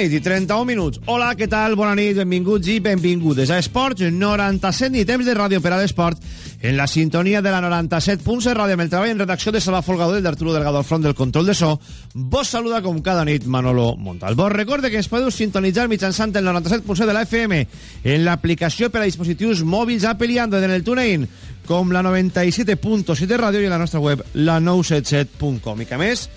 nit i 31 minuts. Hola, què tal? Bona nit, benvinguts i benvingudes a Esports 97 i temps de ràdio per a l'esport en la sintonia de la 97.7 ràdio amb el treball en redacció de Salva i d'Arturo Delgado al front del control de so. Vos saluda com cada nit Manolo Montalbó. Recorde que ens podeu sintonitzar mitjançant el 97.7 de la FM en l'aplicació per a dispositius mòbils Apple i Android en el TuneIn com la 97.7 ràdio i la nostra web la 977.com. I que més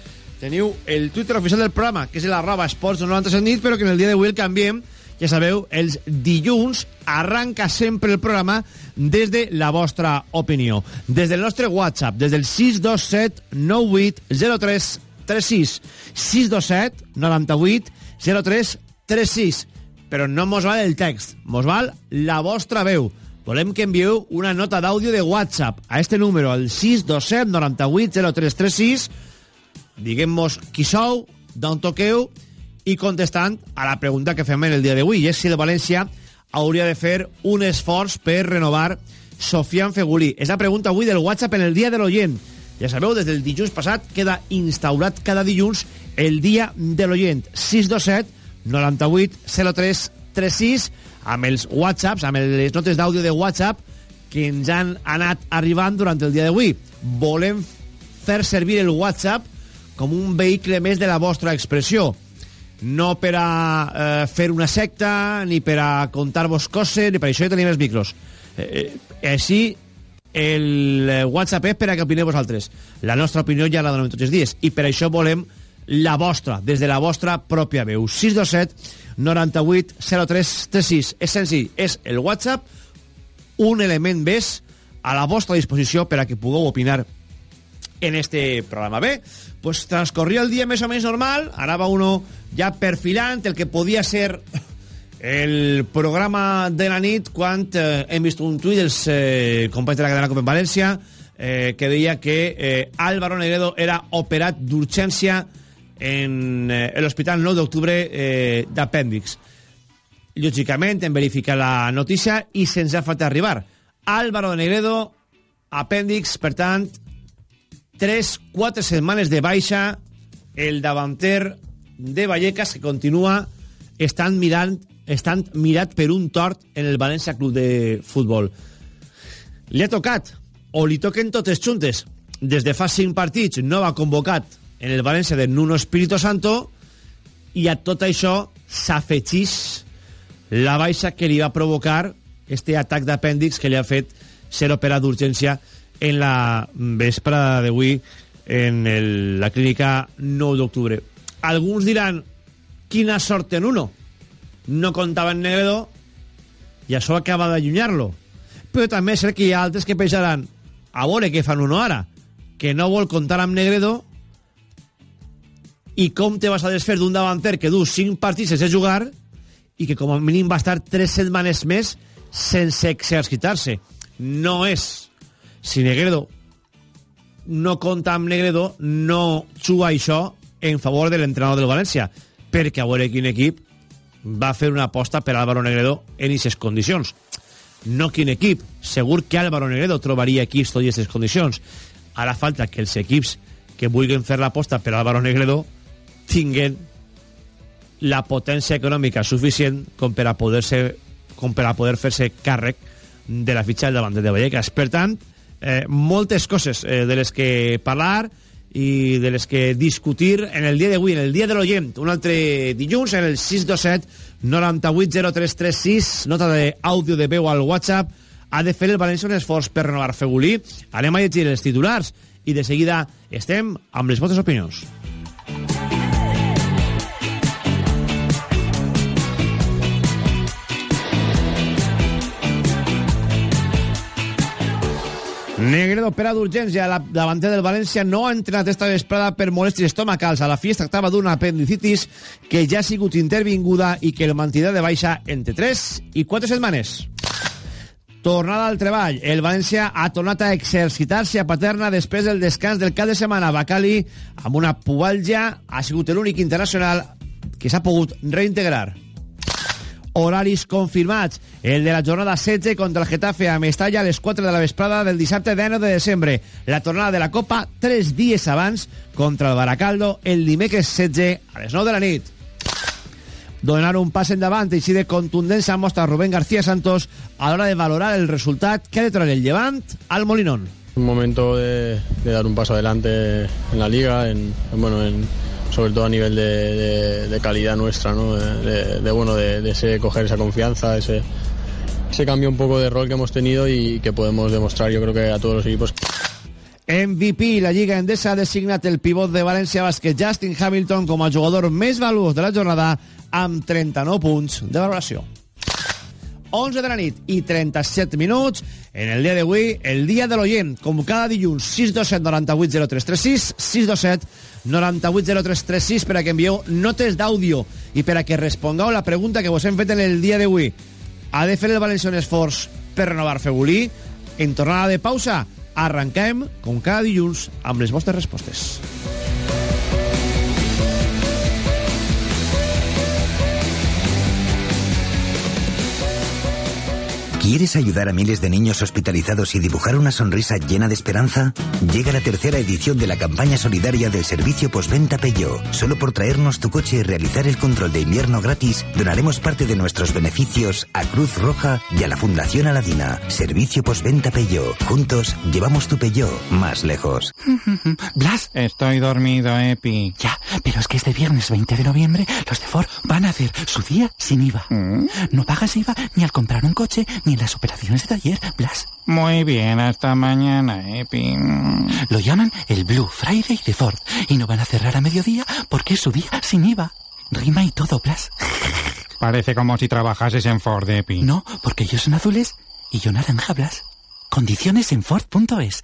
teniu el Twitter oficial del programa, que és l'arroba esports 97 nit, però que en el dia d'avui el canviem. Ja sabeu, els dilluns arranca sempre el programa des de la vostra opinió. Des del nostre WhatsApp, des del 627 98 03 36. 627 98 03 36. Però no mos val el text, mos val la vostra veu. Volem que envieu una nota d'àudio de WhatsApp a este número, al 627 98 03 36 diguem-nos qui sou, d'on toqueu, i contestant a la pregunta que fem en el dia d'avui, és si el València hauria de fer un esforç per renovar Sofian Fegulí. És la pregunta avui del WhatsApp en el dia de l'oient. Ja sabeu, des del dilluns passat queda instaurat cada dilluns el dia de l'oient. 627 98 03 36 amb els whatsapps, amb les notes d'àudio de WhatsApp que ens han anat arribant durant el dia d'avui. Volem fer servir el WhatsApp com un vehicle més de la vostra expressió. No per a eh, fer una secta, ni per a contar-vos coses, ni per això ja tenim els micros. Eh, eh, així, el WhatsApp és per a que opineu vosaltres. La nostra opinió ja la donem tots els dies. I per això volem la vostra, des de la vostra pròpia veu. 627 98 03 36. És senzill, és el WhatsApp un element més a la vostra disposició per a que pugueu opinar en este programa. Bé, pues transcorria el dia més o menys normal, anava uno ja perfilant el que podia ser el programa de la nit quan eh, hem vist un tuit dels eh, companys de la cadena Copa en València eh, que deia que eh, Álvaro Negredo era operat d'urgència en eh, l'Hospital 9 d'octubre eh, d'apèndix. Lògicament, hem verificat la notícia i se'ns ha fet arribar. Álvaro Negredo, apèndix, per tant, 3-4 setmanes de baixa el davanter de Vallecas que continua estant mirant estant mirat per un tort en el València Club de Futbol. Li ha tocat, o li toquen totes juntes. Des de fa 5 partits no va convocat en el València de Nuno Espíritu Santo i a tot això s'afegís la baixa que li va provocar este atac d'apèndix que li ha fet ser operat d'urgència en la vesprada d'avui en el, la clínica 9 d'octubre. Alguns diran, quina sort en uno. No comptava en Negredo i això acaba d'allunyar-lo. Però també és cert que hi ha altres que pensaran a veure què fan uno ara, que no vol comptar amb Negredo i com te vas a desfer d'un davanter que du 5 partits sense jugar i que com a mínim va estar 3 setmanes més sense exercitar-se. No és si Negredo no compta amb Negredo, no juga això en favor de l'entrenador del València, perquè a veure quin equip va fer una aposta per Álvaro Negredo en aquestes condicions. No quin equip, segur que Álvaro Negredo trobaria equips tot aquestes condicions. Ara falta que els equips que vulguin fer l'aposta per Álvaro Negredo tinguen la potència econòmica suficient com per a poder-se com per a poder fer-se càrrec de la fitxa del davant de Vallecas. Per tant, eh, moltes coses eh, de les que parlar i de les que discutir en el dia d'avui, en el dia de l'oient, un altre dilluns, en el 627 980336, nota d'àudio de veu al WhatsApp, ha de fer el València un esforç per renovar Fegulí. Anem a llegir els titulars i de seguida estem amb les vostres opinions. Negredo opera d'urgència. La davanter del València no ha entrenat esta vesprada per molèsties estomacals. A la fi es tractava d'una apendicitis que ja ha sigut intervinguda i que el mantindrà de baixa entre 3 i 4 setmanes. Tornada al treball. El València ha tornat a exercitar-se a Paterna després del descans del cap de setmana. Bacali, amb una pubalgia, ha sigut l'únic internacional que s'ha pogut reintegrar horaris confirmats. El de la jornada 16 contra el Getafe a Mestalla a les 4 de la vesprada del dissabte 9 de desembre. La tornada de la Copa tres dies abans contra el Baracaldo el dimecres 16 a les 9 de la nit. Donar un pas endavant i així de contundència mostra Rubén García Santos a l'hora de valorar el resultat que ha de treure el Llevant al Molinón. Un momento de, de dar un paso adelante en la liga, en, en bueno, en, sobre todo a nivel de, de, calidad nuestra, ¿no? de, bueno, de, de ese, coger esa confianza, ese, ese cambio un poco de rol que hemos tenido y que podemos demostrar yo creo que a todos los equipos. MVP, la Lliga Endesa ha designat el pivot de València Bàsquet Justin Hamilton com a jugador més valuós de la jornada amb 39 punts de valoració. 11 de la nit i 37 minuts en el dia d'avui, el dia de l'oient, com cada dilluns, 627 98 0336, 627 98 0336 per a que envieu notes d'àudio i per a que respongueu la pregunta que vos hem fet en el dia d'avui. Ha de fer el València un esforç per renovar Fegulí? En tornada de pausa, arrenquem, com cada dilluns, amb les vostres respostes. ¿Quieres ayudar a miles de niños hospitalizados y dibujar una sonrisa llena de esperanza? Llega la tercera edición de la campaña solidaria del servicio postventa Peugeot. Solo por traernos tu coche y realizar el control de invierno gratis, donaremos parte de nuestros beneficios a Cruz Roja y a la Fundación Aladina. Servicio postventa Peugeot. Juntos llevamos tu Peugeot más lejos. Blas, estoy dormido, Epi. Ya, pero es que este viernes 20 de noviembre los de Ford van a hacer su día sin IVA. ¿Mm? No pagas IVA ni al comprar un coche ni en las operaciones de taller, Blas. Muy bien, hasta mañana, Epi. Lo llaman el Blue Friday de Ford y no van a cerrar a mediodía porque es su día sin IVA. Rima y todo, Blas. Parece como si trabajases en Ford, Epi. No, porque ellos son azules y yo naranja, Blas. Condiciones en Ford.es.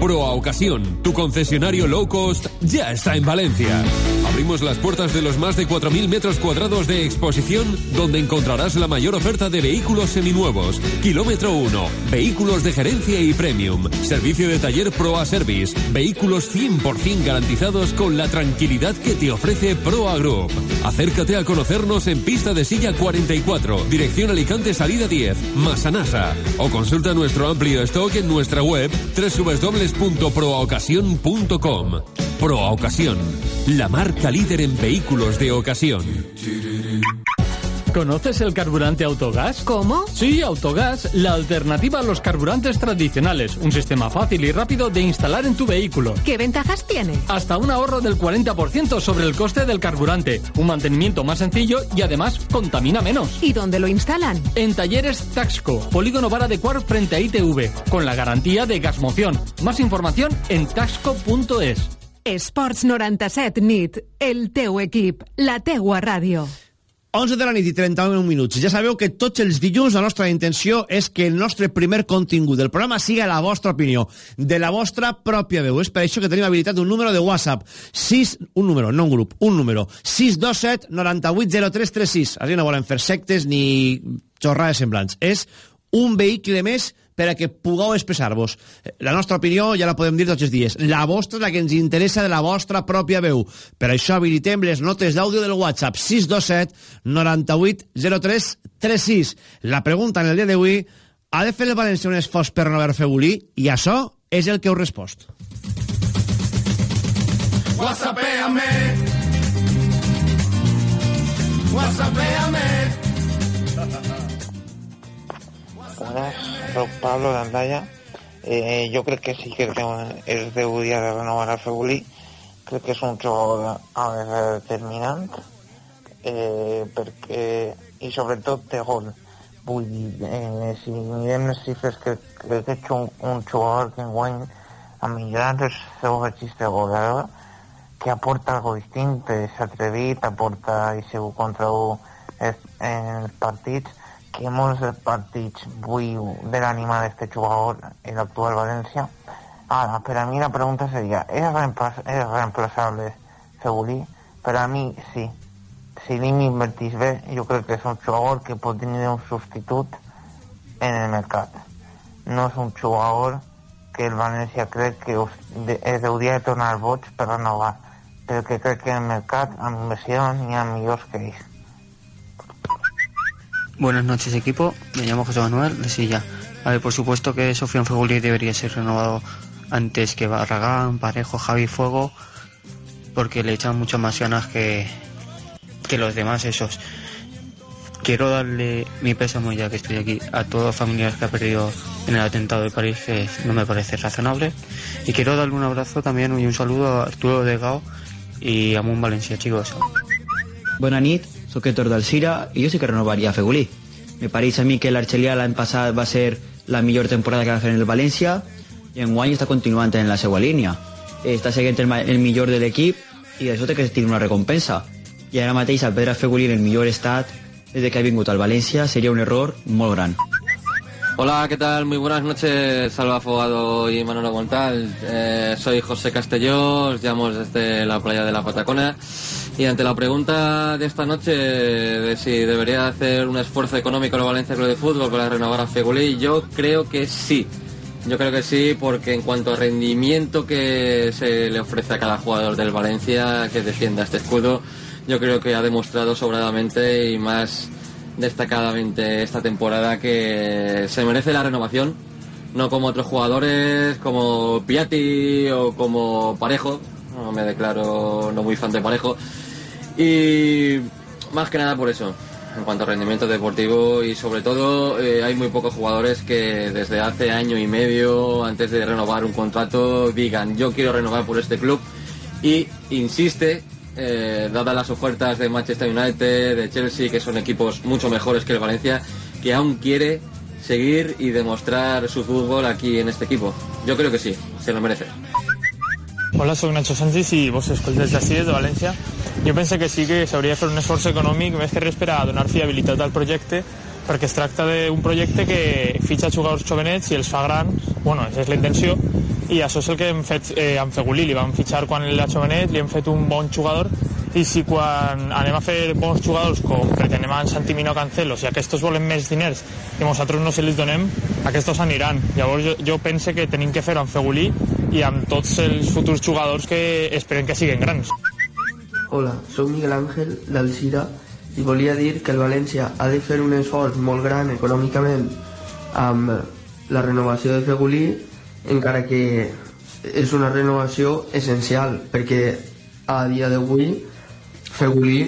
Pro a Ocasión, tu concesionario low cost, ya está en Valencia. Abrimos las puertas de los más de 4.000 metros cuadrados de exposición, donde encontrarás la mayor oferta de vehículos seminuevos. Kilómetro 1, vehículos de gerencia y premium, servicio de taller Pro a Service, vehículos 100% garantizados con la tranquilidad que te ofrece Proa Group. Acércate a conocernos en pista de silla 44, dirección Alicante salida 10, Masanasa, o consulta nuestro amplio stock en nuestra web www.proaocasión.com. Proa Ocasión, la marca líder en vehículos de ocasión. ¿Conoces el carburante autogás? ¿Cómo? Sí, autogás, la alternativa a los carburantes tradicionales. Un sistema fácil y rápido de instalar en tu vehículo. ¿Qué ventajas tiene? Hasta un ahorro del 40% sobre el coste del carburante, un mantenimiento más sencillo y además contamina menos. ¿Y dónde lo instalan? En talleres Taxco, Polígono Vara de Cuar frente a ITV, con la garantía de Gasmoción. Más información en taxco.es. Esports 97 nit, el teu equip, la teua ràdio. 11 de la nit i 31 minuts. Ja sabeu que tots els dilluns la nostra intenció és que el nostre primer contingut del programa siga la vostra opinió, de la vostra pròpia veu. És per això que tenim habilitat un número de WhatsApp. 6, un número, no un grup, un número. 627 980336. Així no volem fer sectes ni xorrades semblants. És un vehicle més per a que pugueu expressar-vos. La nostra opinió ja la podem dir tots els dies. La vostra és la que ens interessa de la vostra pròpia veu. Per això habilitem les notes d'àudio del WhatsApp 627 98 03 36. La pregunta en el dia d'avui ha de fer el València un esforç per renovar Febulí? I això és el que heu respost. Whatsappéame Whatsappéame Buenas, soy Pablo de Andaya. Eh, yo creo que sí que es debería de renovar a Febuli. Creo que es un jugador determinante eh, perquè, i sobretot té gol. Vull si mirem les xifres que, és un, un jugador que enguany ha millorat el seu registre goleador, que aporta algo distint, és atrevit, aporta i segur contra un en els partits, que molts partits vull de l'ànima d'aquest jugador en l'actual València. Ara, per a mi la pregunta seria, és, reemplaç reemplaçable Fegulí? Per a mi, sí si l'Im invertís bé, jo crec que és un jugador que pot tenir un substitut en el mercat. No és un jugador que el València crec que es hauria de tornar boig per renovar, que crec que el mercat, amb inversió, n'hi ha millors que ells. Buenas noches equipo, me llamo José Manuel de Silla. A ver, por supuesto que Sofian Feguli debería ser renovado antes que Barragán, Parejo, Javi Fuego, porque le echan muchas más ganas que, que los demás esos. Quiero darle mi pésamo ya que estoy aquí a todos los familiares que ha perdido en el atentado de París, que no me parece razonable. Y quiero darle un abrazo también y un saludo a Arturo Degao y a Mun Valencia, chicos. Bona nit, soc Héctor d'Alcira i jo sí que renovaria Fegulí. Me pareix a mi que l'Arxelià l'any passat va ser la millor temporada que va fer en el València i en guany està continuant en la seva línia. Està seguint el, el millor de l'equip i d'això té que tenir una recompensa. I ara mateix el Pedro Fegulí en el millor estat des de que ha vingut al Valencia sería un error molt gran. Hola, ¿qué tal? Muy buenas noches, Salva Fogado y Manolo Montal. Eh, soy José Castelló, os llamo desde la playa de la Patacona. Y ante la pregunta de esta noche de si debería hacer un esfuerzo económico el Valencia Club de Fútbol para renovar a Fegulí, yo creo que sí. Yo creo que sí, porque en cuanto a rendimiento que se le ofrece a cada jugador del Valencia que defienda este escudo, yo creo que ha demostrado sobradamente y más destacadamente esta temporada que se merece la renovación, no como otros jugadores como Piatti o como Parejo, no me declaro no muy fan de Parejo, y más que nada por eso, en cuanto a rendimiento deportivo y sobre todo eh, hay muy pocos jugadores que desde hace año y medio, antes de renovar un contrato, digan yo quiero renovar por este club y insiste eh, dadas las ofertas de Manchester United, de Chelsea, que son equipos mucho mejores que el Valencia, que aún quiere seguir y demostrar su fútbol aquí en este equipo. Yo creo que sí, se lo merece. Hola, soc Nacho Sánchez i vos escoltes des de València. Jo penso que sí que s'hauria de fer un esforç econòmic més que res per a donar fiabilitat al projecte perquè es tracta d'un projecte que fitxa jugadors jovenets i els fa grans, bueno, és la intenció, i això és el que hem fet eh, amb Fegulí, li vam fitxar quan era jovenet, li hem fet un bon jugador, i si quan anem a fer bons jugadors com pretenem en Santimino Cancelo, si aquests volen més diners i nosaltres no se els donem, aquests aniran. Llavors jo, jo pense que tenim que fer-ho amb Fegulí i amb tots els futurs jugadors que esperem que siguin grans. Hola, sóc Miguel Ángel d'Alcira i volia dir que el València ha de fer un esforç molt gran econòmicament amb la renovació de Fegulí encara que és una renovació essencial perquè a dia d'avui Fegulí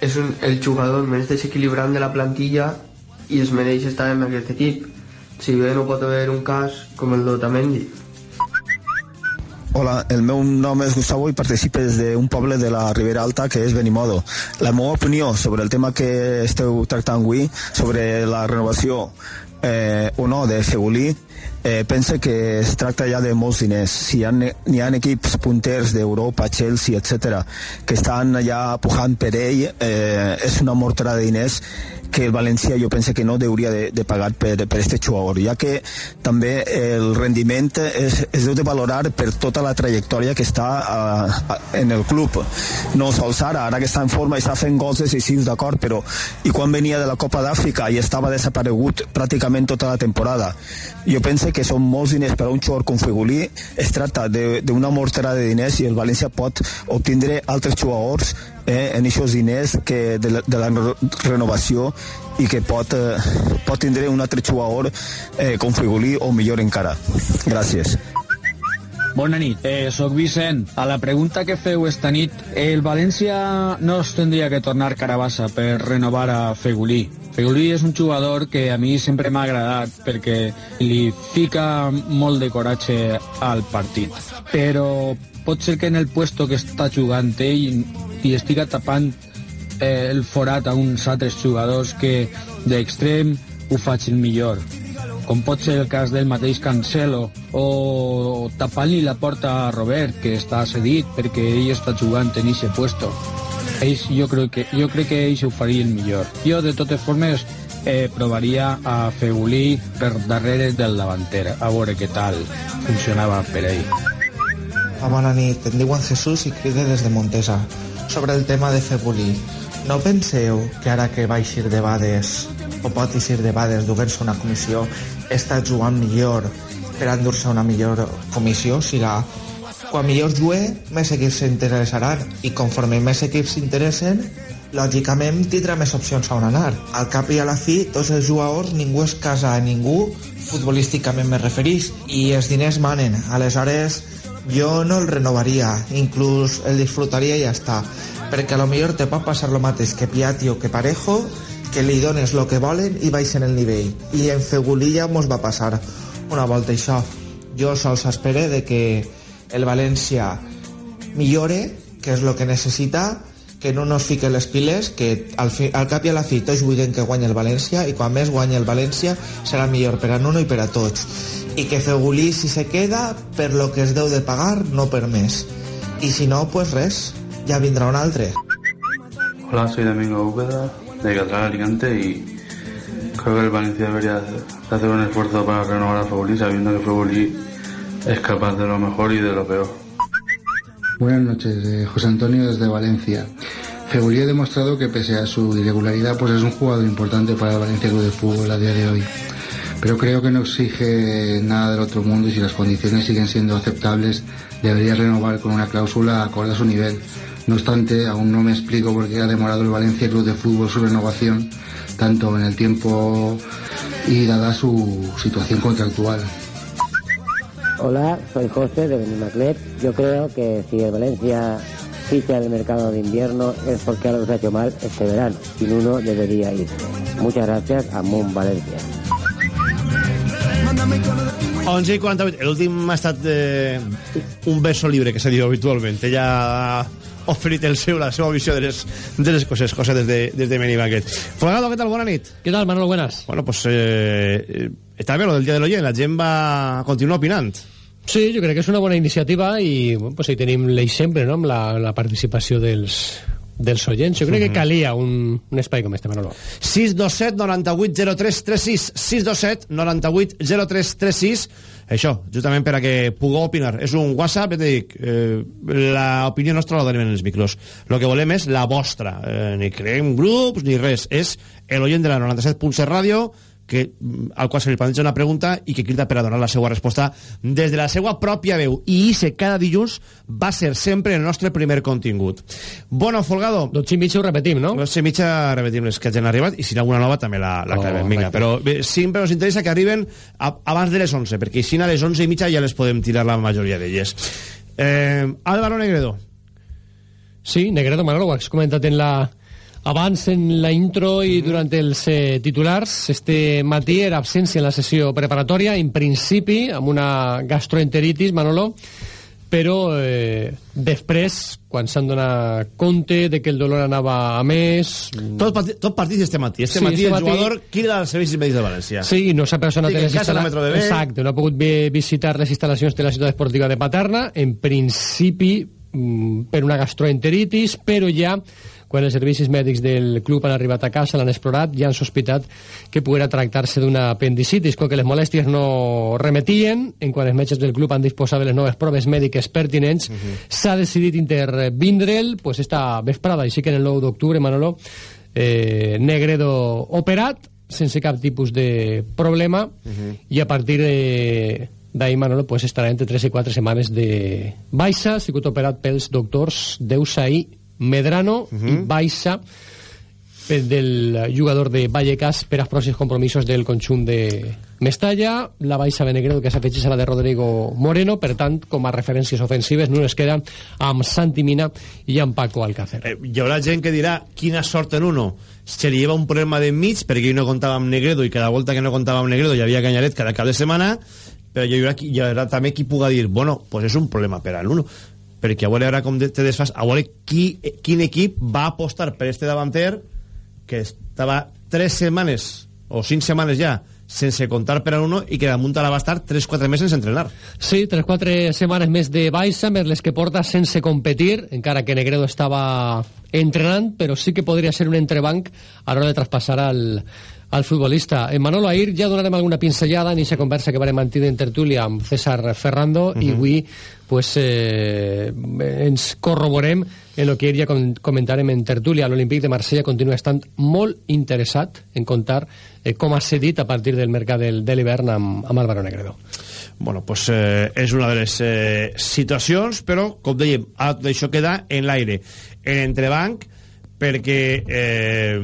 és un, el jugador més desequilibrant de la plantilla i es mereix estar en aquest equip. Si bé no pot haver un cas com el d'Otamendi Hola, el meu nom és Gustavo i participo des d'un poble de la Ribera Alta que és Benimodo. La meva opinió sobre el tema que esteu tractant avui, sobre la renovació eh, o no de Fegulí, eh, pense que es tracta ja de molts diners. Si hi ha, hi ha equips punters d'Europa, Chelsea, etc que estan allà pujant per ell, eh, és una mortera de diners que el València jo penso que no hauria de, de pagar per, per este jugador, ja que també el rendiment es, es deu de valorar per tota la trajectòria que està a, a, en el club. No sols ara, ara que està en forma i està fent gols decisius, d'acord, però i quan venia de la Copa d'Àfrica i estava desaparegut pràcticament tota la temporada. Jo penso que són molts diners per a un jugador com Figulí, es tracta d'una mortera de diners i el València pot obtindre altres jugadors eh, en aquests diners que de, la, de la renovació i que pot, eh, pot tindre un altre jugador eh, com Figulí o millor encara. Gràcies. Bona nit, eh, sóc Vicent. A la pregunta que feu esta nit, el València no es tindria que tornar carabassa per renovar a Fegulí. Fegulí és un jugador que a mi sempre m'ha agradat perquè li fica molt de coratge al partit. Però pot ser que en el puesto que està jugant ell i estiga tapant eh, el forat a uns altres jugadors que d'extrem ho facin millor. Com pot ser el cas del mateix Cancelo o tapant-li la porta a Robert que està cedit perquè ell està jugant en aquest puesto. Ells, jo, crec que, jo crec que ells ho farien millor. Jo de totes formes eh, provaria a Fegulí per darrere del davanter a veure què tal funcionava per ell bona nit, em diuen Jesús i cride des de Montesa. Sobre el tema de Febulí, no penseu que ara que va eixir de Bades, o pot eixir de Bades, duguent-se una comissió, està jugant millor per endur-se una millor comissió, o sigui, quan millor jugue, més equips s'interessaran, i conforme més equips s'interessen, lògicament tindrà més opcions a on anar. Al cap i a la fi, tots els jugadors, ningú es casa a ningú, futbolísticament me referís, i els diners manen. Aleshores, jo no el renovaria, inclús el disfrutaria i ja està, perquè a lo millor te pot passar lo mateix que Piatti o que Parejo, que li dones lo que volen i baixen el nivell. I en Fegulilla mos va passar una volta això. Jo sols espero de que el València millore, que és lo que necessita, que no nos fique les piles, que al, fi, al cap i a la fi tots que guanyi el València i quan més guanyi el València serà millor per a uno i per a tots. Que Fegulí si se queda per lo que es deu de pagar no per més. I si no pues res ja vindrà un altre. Hola, soy Domingo Úbeda de Catral Alicante y creo que el Valencia debería hacer un esfuerzo para renovar a Fegulí sabiendo que Fegulí es capaz de lo mejor y de lo peor Buenas noches, eh, José Antonio desde Valencia. Fegulí ha demostrado que pese a su irregularidad, pues es un jugador importante para el Valencia Club de Fútbol a día de hoy. Pero creo que no exige nada del otro mundo y si las condiciones siguen siendo aceptables, debería renovar con una cláusula acorde a su nivel. No obstante, aún no me explico por qué ha demorado el Valencia Club de Fútbol su renovación, tanto en el tiempo y dada su situación contractual. Hola, soy José de Benimaclet. Yo creo que si el Valencia ficha el mercado de invierno es porque algo se ha hecho mal este verano. Sin uno debería ir. Muchas gracias a Mon Valencia. 11 i 48. L'últim ha estat eh, un verso libre, que se diu habitualment. Ella ha oferit el seu, la seva visió de les, de les coses, coses des de, des de Menibaquet. Fogado, què tal? Bona nit. ¿Qué tal, Manolo? Buenas. Bueno, pues eh, eh, està bé lo del Dia de l'Oient. La gent va continuar opinant. Sí, jo crec que és una bona iniciativa i bueno, pues ahí tenim l'exemple no? amb la, la participació dels, dels oients. Jo crec Mhm. que calia un, un espai com este, Manolo. 627 98 03 36 627 98 03 36 això, justament per a que pugueu opinar és un whatsapp, ja te dic eh, l'opinió nostra la donem en els micros el que volem és la vostra eh, ni creem grups ni res és l'oient de la 97.7 ràdio que, al qual se li planteja una pregunta i que crida per a donar la seva resposta des de la seva pròpia veu. I ixe cada dilluns va ser sempre el nostre primer contingut. Bueno, Folgado. 12 i mitja ho repetim, no? 12 i mitja repetim les que ja han arribat i si n'hi alguna nova també la, la Oh, acabem vinga, però bé, sempre ens interessa que arriben a, abans de les 11 perquè així a les 11 i mitja ja les podem tirar la majoria d'elles. Eh, Álvaro Negredo. Sí, Negredo, Manolo, ho has comentat en la... abans en la intro i durant els eh, titulars. Este matí era absència en la sessió preparatòria, en principi, amb una gastroenteritis, Manolo, però eh, després, quan s'han donat compte de que el dolor anava a més... tot, partit, tot partit este matí este Sí, matí este el matí- jugador crida als mèdics de València Sí, no s'ha personat Estic en casa, instal·la-. Exacte, no ha pogut vi- visitar les instal·lacions de la ciutat esportiva de Paterna, en principi mm, per una gastroenteritis, però ja quan els servicis mèdics del club han arribat a casa, l'han explorat, ja han sospitat que poguera tractar-se d'una apendicitis, com que les molèsties no remetien, en quan els metges del club han disposat de les noves proves mèdiques pertinents, s'ha decidit intervindre'l pues, esta vesprada, així que en el 9 d'octubre, Manolo, eh, Negredo operat, sense cap tipus de problema, i a partir de d'ahir Manolo pues, estarà entre 3 i 4 setmanes de baixa, ha sigut operat pels doctors Deusaí Medrano i baixa per del jugador de Vallecas per als pròxims compromisos del conjunt de Mestalla, la baixa de Negredo que s'afegeix a la de Rodrigo Moreno, per tant, com a referències ofensives, no es queda amb Santi Mina i amb Paco Alcácer. eh, hi haurà gent que dirà quina sort en uno. Se li lleva un problema de mig perquè ell no comptava amb Negredo i cada volta que no comptava amb Negredo hi havia Canyaret cada cap de setmana però hi haurà, hi haurà també qui puga dir bueno, pues és un problema per a l'uno perquè a veure ara com te desfas a veure qui, quin equip va apostar per este davanter que estava 3 setmanes o 5 setmanes ja sense comptar per a uno i que damunt la va estar 3-4 mesos sense entrenar. Sí, 3-4 setmanes més de baixa, més les que porta sense competir, encara que Negredo estava entrenant, però sí que podria ser un entrebanc a l'hora de traspassar al, al futbolista. En Manolo Air ja donarem alguna pinzellada en aquesta conversa que vam mantenir en tertúlia amb César Ferrando uh -huh. i avui pues, eh, ens corroborem en el que ja comentarem en tertúlia. L'Olímpic de Marsella continua estant molt interessat en contar eh, com ha cedit a partir del mercat del, de l'hivern amb, amb Álvaro Negredo. Bueno, pues eh, és una de les eh, situacions, però, com dèiem, tot això queda en l'aire. En entrebanc, perquè eh,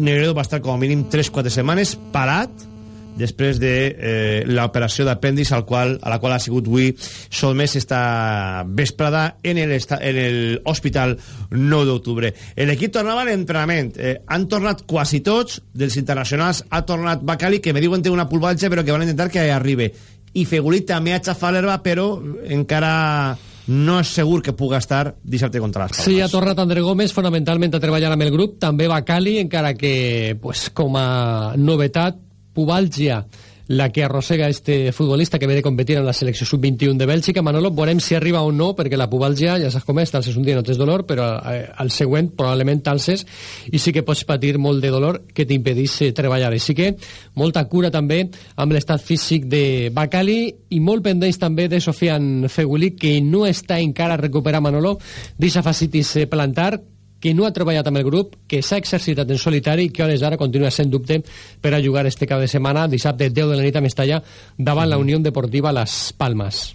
Negredo va estar com a mínim 3-4 setmanes parat després de eh, l'operació d'apèndix al qual, a la qual ha sigut avui sotmès esta vesprada en l'hospital 9 d'octubre. L'equip tornava a l'entrenament. Eh, han tornat quasi tots dels internacionals. Ha tornat Bacali, que me diuen té una pulvatge, però que van intentar que arribi. I Fegulit també ha xafat l'herba, però encara no és segur que puga estar dissabte contra les Palmes. Sí, ha tornat André Gómez fonamentalment a treballar amb el grup, també va Cali, encara que pues, com a novetat, Pubalgia la que arrossega este futbolista que ve de competir en la selecció sub-21 de Bèlgica. Manolo, veurem si arriba o no, perquè la pubalgia, ja saps com és, talses un dia no tens dolor, però eh, al següent probablement talses i sí que pots patir molt de dolor que t'impedís treballar. Així que molta cura també amb l'estat físic de Bacali i molt pendents també de Sofian Feguli, que no està encara a recuperar Manolo d'aquesta facitis eh, plantar, que no ha treballat amb el grup, que s'ha exercitat en solitari i que hores d'ara continua sent dubte per a jugar este cap de setmana, dissabte 10 de la nit a Mestalla, davant la Unió Deportiva Las Palmas.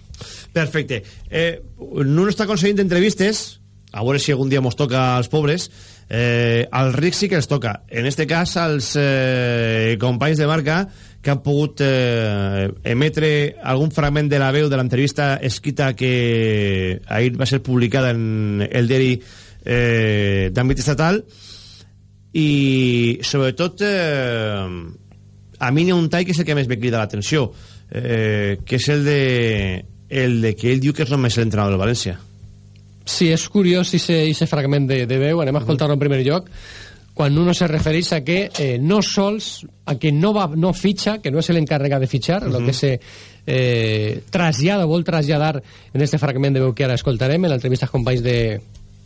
Perfecte. Eh, no està aconseguint entrevistes, a veure si algun dia mos toca als pobres, eh, als rics sí que els toca. En este cas, als eh, companys de marca que han pogut eh, emetre algun fragment de la veu de l'entrevista escrita que ahir va ser publicada en el diari eh, d'àmbit estatal i sobretot eh, a mi n'hi ha un tall que és el que més me crida l'atenció eh, que és el de el de que ell diu que és només l'entrenador del València. Sí, és curiós aquest fragment de, de veu, anem a escoltar-lo en primer lloc. Quan uno se refereix a que eh, no sols, a que no, va, no fitxa, que no és l'encarregat de fitxar, uh -huh. lo que se eh, trasllada, vol traslladar en este fragment de veu que ara escoltarem, en l'entrevista als companys de,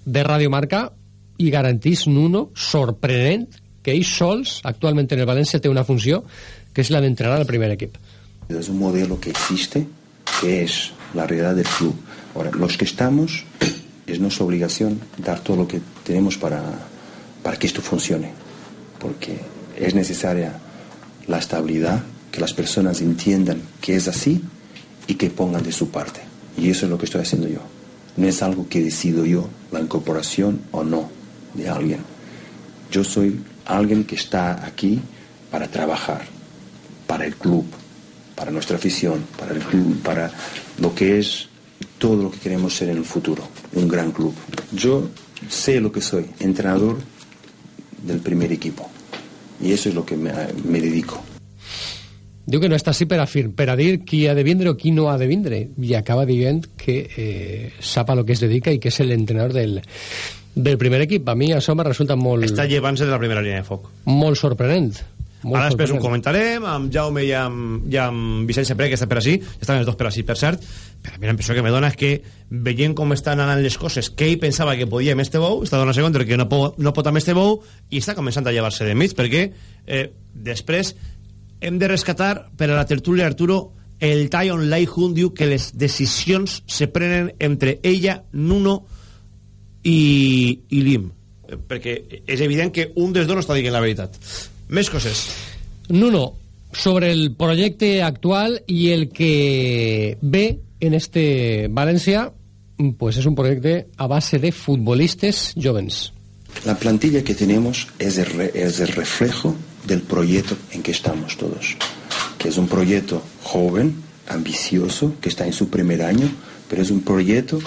de Radio Marca i garantís Nuno sorprenent que ells sols, actualment en el València, té una funció que és la d'entrenar al primer equip. Es un modelo que existe, que es la realidad del club. Ahora, los que estamos, es nuestra obligación dar todo lo que tenemos para, para que esto funcione, porque es necesaria la estabilidad, que las personas entiendan que es así y que pongan de su parte. Y eso es lo que estoy haciendo yo. No es algo que decido yo, la incorporación o no de alguien. Yo soy alguien que está aquí para trabajar, para el club, para nuestra afición, para el club, para lo que es todo lo que queremos ser en el futuro, un gran club. Yo sé lo que soy, entrenador del primer equipo. Y eso es lo que me, me dedico. Diu que no està així per a, fir, per a dir qui ha de vindre o qui no ha de vindre i acaba dient que eh, sap a lo que es dedica i que és l'entrenador del, del primer equip. A mi això me resulta molt... Està llevant-se de la primera línia de foc. Molt sorprenent. Molt Ara després ho comentarem amb Jaume i amb, i amb Vicent Sepré, que està per així, estan els dos per així, per cert, però a mi la impressió que me dona és que veient com estan anant les coses, que ell pensava que podia amb este bou, està donant segon que no pot, no pot amb este bou, i està començant a llevar-se de mig, perquè eh, després hem de rescatar per a la tertúlia Arturo el tall on Lai Hun diu que les decisions se prenen entre ella, Nuno i, i Lim. Eh, perquè és evident que un dels dos no està dient la veritat. Més coses. Nuno, sobre el projecte actual i el que ve en este València pues es un proyecto a base de futbolistas jóvenes. La plantilla que tenemos es el, re- es el reflejo del proyecto en que estamos todos, que es un proyecto joven, ambicioso, que está en su primer año, pero es un proyecto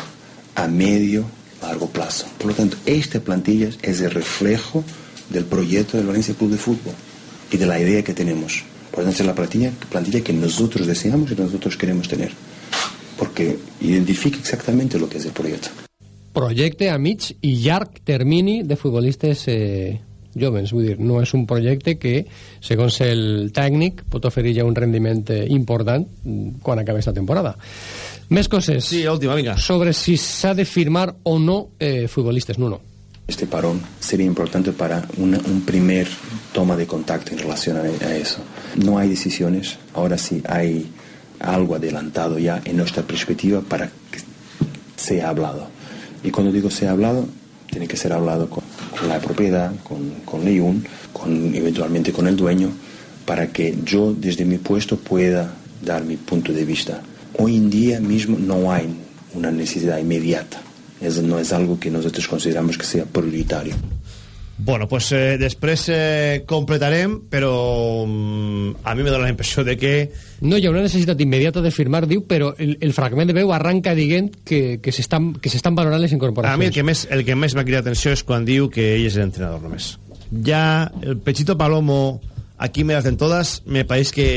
a medio, largo plazo. Por lo tanto, esta plantilla es el reflejo del proyecto del Valencia Club de Fútbol y de la idea que tenemos. Por lo es la plantilla, plantilla que nosotros deseamos y que nosotros queremos tener. porque identifica exactamente lo que es el proyecto. Projecte a mig i llarg termini de futbolistes eh, jovens, vull dir, no és un projecte que, segons el tècnic, pot oferir ja un rendiment eh, important mm, quan acabi esta temporada. Més coses. Sí, última, vinga. Sobre si s'ha de firmar o no eh, futbolistes, no, no. Este parón sería importante para una, un primer toma de contacto en relación a, a eso. No hay decisiones, ahora sí hay algo adelantado ya en nuestra perspectiva para que sea hablado. Y cuando digo sea hablado, tiene que ser hablado con la propiedad, con, con Leyun, con, eventualmente con el dueño, para que yo desde mi puesto pueda dar mi punto de vista. Hoy en día mismo no hay una necesidad inmediata. Es, no es algo que nosotros consideramos que sea prioritario. Bueno, pues eh, després eh, completarem, però mm, a mi me dona la impressió de que... No hi ha una necessitat immediata de firmar, diu, però el, el fragment de veu arranca dient que, que s'estan valorant les incorporacions. A mi el que més, el que més m'ha cridat atenció és quan diu que ell és l'entrenador només. Ja el Pechito Palomo, aquí me las den todas, me pareix que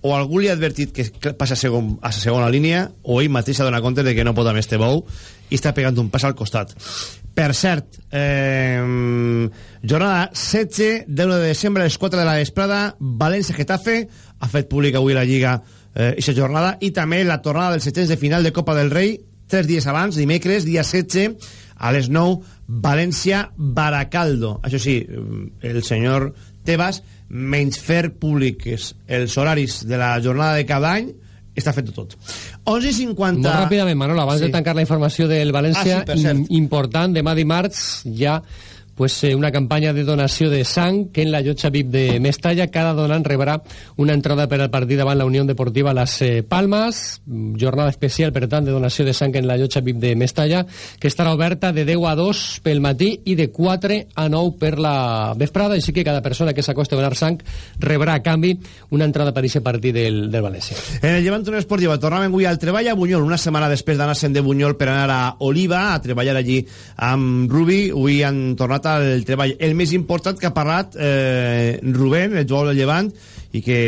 o algú li ha advertit que passa a, segon, a la segona línia o ell mateix s'ha donat compte de que no pot amb este bou i està pegant un pas al costat per cert, eh, jornada 16 de 1 de desembre a les 4 de la vesprada, València-Getafe, ha fet públic avui la Lliga eh, aquesta jornada, i també la tornada dels setents de final de Copa del Rei, tres dies abans, dimecres, dia 16, a les 9, València-Baracaldo. Això sí, el senyor Tebas, menys fer públics els horaris de la jornada de cada any, està fet tot. 11 i 50... Molt ràpidament, Manolo, abans sí. de tancar la informació del València, ah, sí, important, demà dimarts ja pues, eh, una campanya de donació de sang que en la llotja VIP de Mestalla cada donant rebrà una entrada per al partit davant la Unió Deportiva Las eh, Palmes jornada especial per tant de donació de sang en la llotja VIP de Mestalla que estarà oberta de 10 a 2 pel matí i de 4 a 9 per la vesprada. Així que cada persona que s'acosta a donar sang rebrà a canvi una entrada per aquest partit del, del València. En el Llevant Unió Esportiva tornàvem avui al treball a Bunyol una setmana després d'anar-se'n de Bunyol per anar a Oliva a treballar allí amb Rubi. Avui han tornat el treball. El més important que ha parlat eh, Rubén, el jugador del Llevant, i que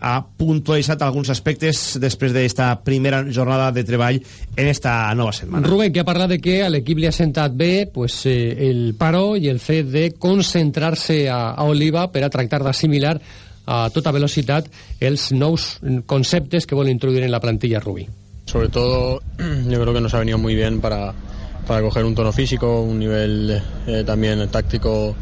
ha puntualitzat alguns aspectes després d'esta primera jornada de treball en esta nova setmana. Rubén, que ha parlat de que a l'equip li ha sentat bé pues, eh, el paro i el fet de concentrar-se a, a Oliva per a tractar d'assimilar a tota velocitat els nous conceptes que vol introduir en la plantilla Rubí. Sobre todo, yo creo que nos ha venido muy bien para para coger un tono físico, un nivel eh, también táctico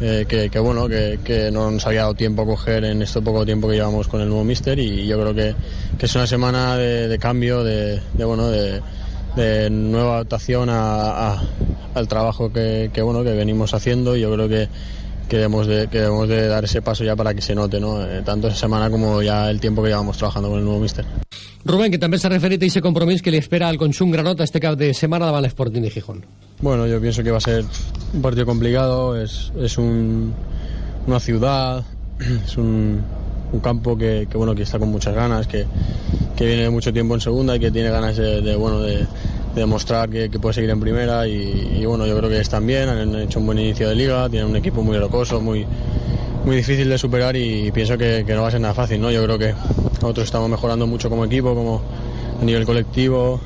eh, que, que, bueno que, que, no nos había dado tiempo a coger en este poco tiempo que llevamos con el nuevo Mister y yo creo que, es una semana de, cambio, de, bueno de, nueva adaptación a, al trabajo que, que, bueno que venimos haciendo y yo creo que que debemos de, que debemos de dar ese paso ya para que se note, ¿no? Eh, tanto esa semana como ya el tiempo que llevamos trabajando con el nuevo míster. Rubén, que també s'ha referit a aquest compromís que li espera al conjunt granota este cap de setmana davant l'Sporting de Gijón. Bueno, yo pienso que va a ser un partido complicado, es, es un, una ciudad, es un, un campo que, bueno que está con muchas ganas, que, que viene mucho tiempo en segunda y que tiene ganas de, bueno de, de demostrar que, que, puede seguir en primera y, y, bueno, yo creo que están bien, han hecho un buen inicio de liga, tienen un equipo muy rocoso, muy, muy difícil de superar y pienso que, que, no va a ser nada fácil, ¿no? Yo creo que nosotros estamos mejorando mucho como equipo, como a nivel colectivo,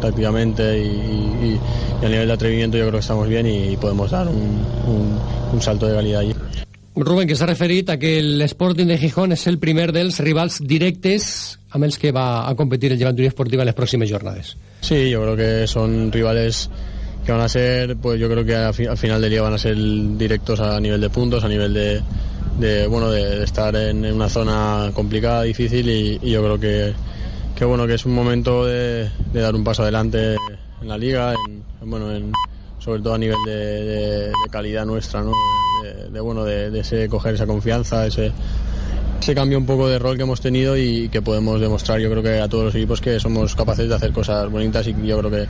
tácticamente y, y, y a nivel de atrevimiento yo creo que estamos bien y podemos dar un, un, un salto de calidad allí. Rubén, que s'ha referit a que l'Sporting de Gijón és el primer dels rivals directes amb els que va a competir el Llevant Unió Esportiva en les pròximes jornades. Sí, yo creo que son rivales que van a ser, pues yo creo que al final del día van a ser directos a nivel de puntos, a nivel de, de bueno, de, estar en, una zona complicada, difícil y, yo creo que, que, bueno, que es un momento de, dar un paso adelante en la liga, en, bueno, en, sobre todo a nivel de, calidad nuestra, ¿no? de, bueno, de, ese coger esa confianza, ese ese cambio un poco de rol que hemos tenido y que podemos demostrar yo creo que a todos los equipos que somos capaces de hacer cosas bonitas y yo creo que,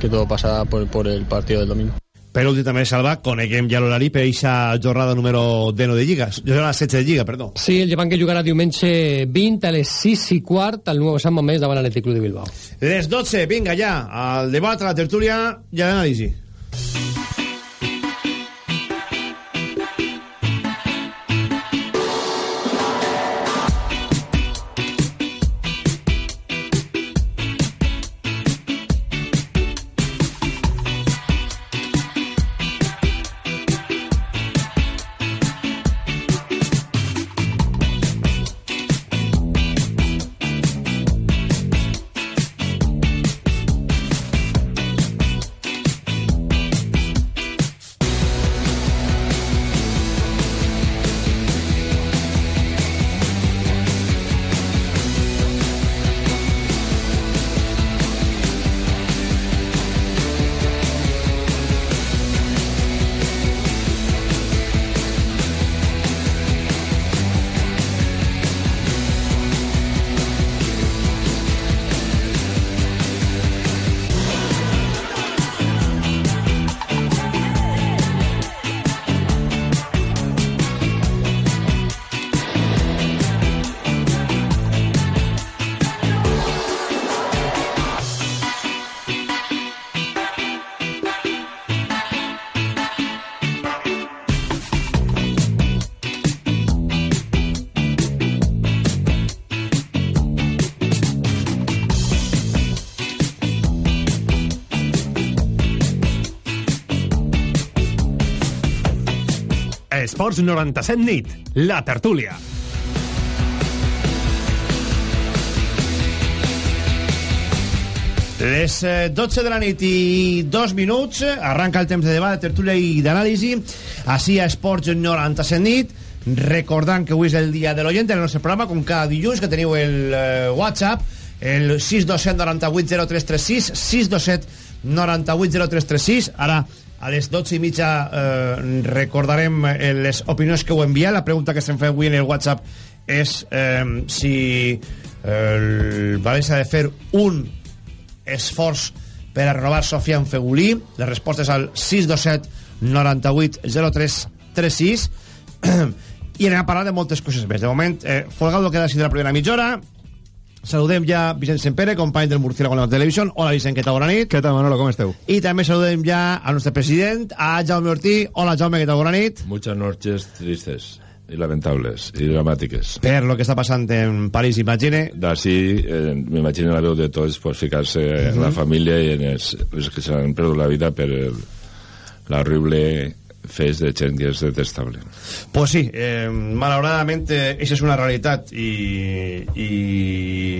que todo pasa por, por el partido del domingo. Per últim també, Salva, coneguem ja l'horari per aquesta jornada número 10 de Lliga. Jornada 16 de Lliga, perdó. Sí, el llevant que jugarà diumenge 20 a les 6 i quart al nou Sant Mamés davant l'Atlètic Club de Bilbao. Les 12, vinga ja, al debat, a la tertúlia i a l'anàlisi. Esports 97 nit, la tertúlia. Les eh, 12 de la nit i dos minuts arranca el temps de debat, de tertúlia i d'anàlisi així a Esports 97 nit recordant que avui és el dia de l'oient en el nostre programa, com cada dilluns que teniu el eh, WhatsApp el 627 98 0336 627 98 0336 ara a les 12 i mitja eh, recordarem eh, les opinions que heu enviat. La pregunta que se'm fa avui en el WhatsApp és eh, si el València ha de fer un esforç per a renovar Sofian Fegulí les respostes al 627 98 03 36 i anem a parlar de moltes coses més. De moment, eh, Folgado queda així de la primera mitja hora Saludem ja Vicent Sempere, company del Murciélago en la televisió. Hola, Vicent, què tal? Bona nit. Què tal, Manolo? Com esteu? I també saludem ja al nostre president, a Jaume Ortí. Hola, Jaume, què tal? Bona nit. Muchas noches tristes y lamentables y dramáticas. Per lo que està passant en París, imagine. D'ací, eh, m'imagino la veu de tots pues, ficar-se uh -huh. en la família i en els, els que s'han perdut la vida per l'horrible fes de gent que és detestable. Pues sí, eh, malauradament eh, això és una realitat i, i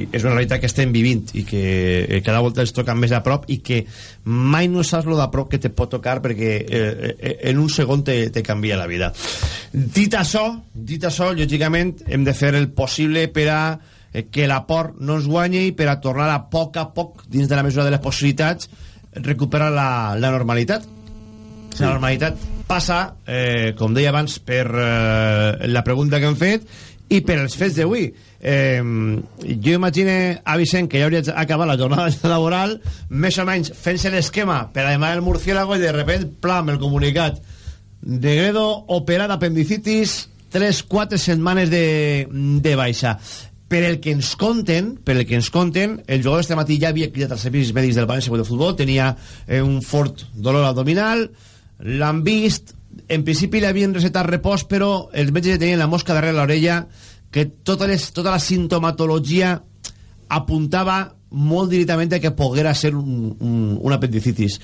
és una realitat que estem vivint i que eh, cada volta ens toca més a prop i que mai no saps lo de prop que te pot tocar perquè eh, eh, en un segon te, te canvia la vida. Dit això, dit això, lògicament hem de fer el possible per a eh, que l'aport no es guanyi i per a tornar a poc a poc, dins de la mesura de les possibilitats, recuperar la, la normalitat. Sí. La normalitat passa, eh, com deia abans, per eh, la pregunta que hem fet i per els fets d'avui. Eh, jo imagine a Vicent que ja hauria acabat la jornada laboral més o menys fent-se l'esquema per a demà el murciélago i de repent, plam, el comunicat Negredo operat apendicitis 3-4 setmanes de, de baixa per el que ens conten, per el que ens conten, el jugador este matí ja havia cridat als servicis mèdics del València de Futbol, tenia eh, un fort dolor abdominal, l'han vist. En principi li recetat repòs però els metges tenien la mosca darrere l'orella que tota, les, tota la sintomatologia apuntava molt directament que poguera ser un, un, un apendicitis.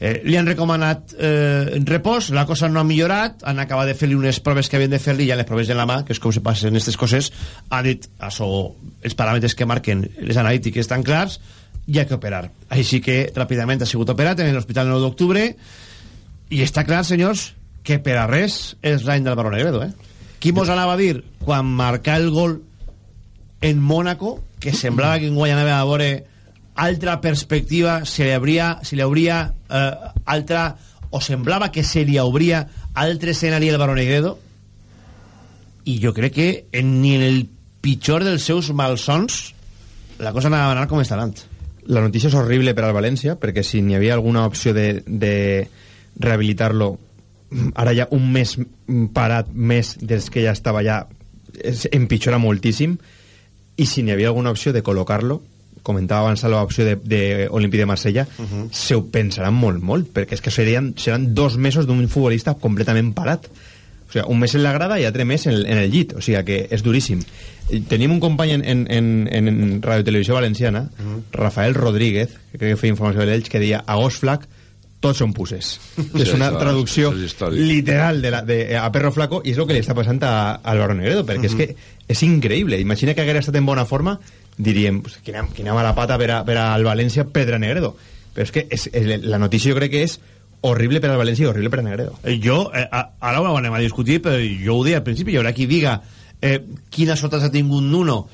Eh, li han recomanat eh, repòs la cosa no ha millorat han acabat de fer-li unes proves que havien de fer-li ja les proves de la mà, que és com se passen aquestes coses ha dit, això, els paràmetres que marquen les analítiques estan clars i ha que operar. Així que ràpidament ha sigut operat en l'Hospital 9 d'octubre i està clar, senyors, que per a res és l'any del Baró Negredo, eh? Qui mos anava a dir, quan marcà el gol en Mónaco, que semblava que en Guanya anava a veure altra perspectiva, se li hauria, se li hauria eh, altra, o semblava que se li hauria altre escenari al Baró Negredo, i jo crec que en, ni en el pitjor dels seus malsons la cosa anava a anar com està anant. La notícia és horrible per al València, perquè si n'hi havia alguna opció de, de rehabilitar-lo ara ja un mes parat més des que ja estava ja es empitjora moltíssim i si n'hi havia alguna opció de col·locar-lo comentava abans l'opció d'Olimpi de, de Marsella uh -huh. se ho pensaran molt, molt perquè és que serien, seran dos mesos d'un futbolista completament parat o sigui, un mes en la grada i altre mes en en el llit o sigui que és duríssim tenim un company en, en, en, en Radio Televisió Valenciana uh -huh. Rafael Rodríguez que crec que feia informació de l'Elx que deia agost flac tots són puses. Sí, és una traducció és literal de, la, de a Perro Flaco i és el que li està passant a, al Negredo, perquè uh -huh. és que és increïble. Imagina que hagués estat en bona forma, diríem, pues, quina, quina mala pata per, a, per al València Pedra Negredo. Però és que és, és, la notícia jo crec que és horrible per al València i horrible per a Negredo. Eh, jo, eh, ara ho anem a discutir, però jo ho deia al principi, hi haurà qui diga eh, quina sota s'ha tingut Nuno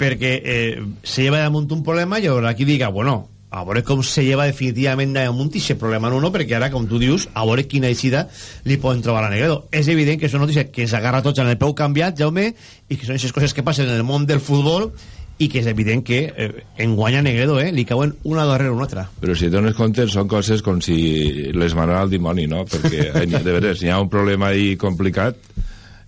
perquè eh, se lleva damunt un problema i hi haurà qui diga, bueno, a veure com se lleva definitivament damunt aquest problema en uno, perquè ara, com tu dius, a veure quina eixida li poden trobar a Negredo. És evident que és una notícia que s'agarra tots en el peu canviat, Jaume, i que són aquestes coses que passen en el món del futbol i que és evident que eh, en guanya Negredo, eh, li cauen una darrere una altra. Però si dones compte són coses com si les manava al dimoni, no? Perquè, eh, de veres, hi ha un problema ahí complicat,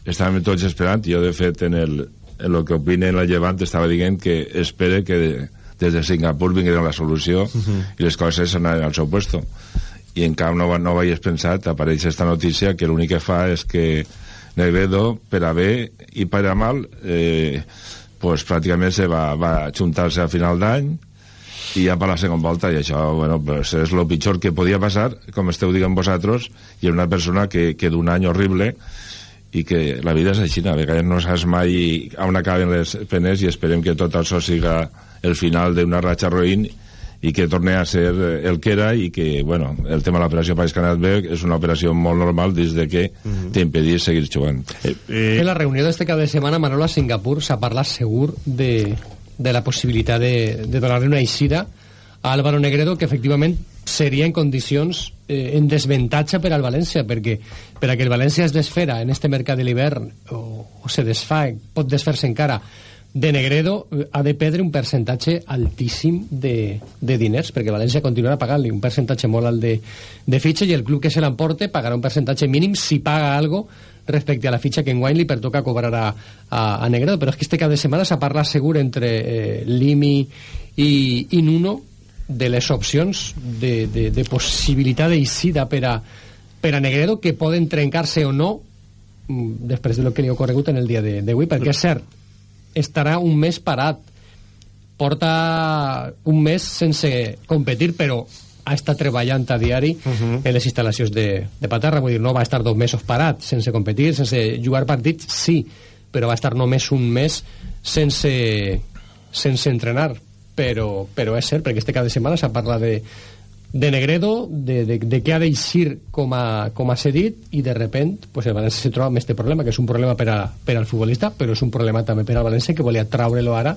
estàvem tots esperant, jo de fet en el, en el que opinen la Llevant estava dient que espere que... De, des de Singapur vingueren la solució uh -huh. i les coses anaven al seu puesto. I en cap no, no ho hagués pensat apareix esta notícia que l'únic que fa és que Negredo per a bé i per a mal eh, pues, pràcticament se va, va juntar-se a final d'any i ja per la segona volta. I això bueno, pues és el pitjor que podia passar com esteu dient vosaltres i una persona que, que d'un any horrible i que la vida és així, a vegades no saps mai on acaben les penes i esperem que tot això siga el final d'una ratxa roïn i que torni a ser el que era i que, bueno, el tema de l'operació País Canal B és una operació molt normal des de que uh -huh. t'impedís seguir jugant. Eh, eh... En la reunió d'este cap de setmana, Manolo, a Singapur s'ha parlat segur de, de la possibilitat de, de donar-li una eixida a Álvaro Negredo que efectivament seria en condicions eh, en desventatge per al València perquè per a que el València es desfera en este mercat de l'hivern o, o se desfa, pot desfer-se encara de Negredo eh, ha de perdre un percentatge altíssim de, de diners perquè València continuarà pagant-li un percentatge molt alt de, de fitxa i el club que se l'emporte pagarà un percentatge mínim si paga algo respecte a la fitxa que enguany li pertoca cobrar a, a, a Negredo. Però és que este cap de setmana s'ha parlat segur entre eh, Limi i, i Nuno de les opcions de, de, de possibilitat d'eixida per a, per a Negredo que poden trencar-se o no mm, després de lo que li ha ocorregut en el dia d'avui, perquè és cert, estarà un mes parat, porta un mes sense competir, però ha estat treballant a diari uh -huh. en les instal·lacions de, de Paterra, vull dir, no va estar dos mesos parat, sense competir, sense jugar partits, sí, però va estar només un mes sense, sense entrenar, però, però és cert, perquè este cada setmana s'ha parlat de, de Negredo, de, de, de què ha d'eixir com, a, com a cedit i de repent pues el València se troba amb este problema que és un problema per, a, per al futbolista però és un problema també per al València que volia traure-lo ara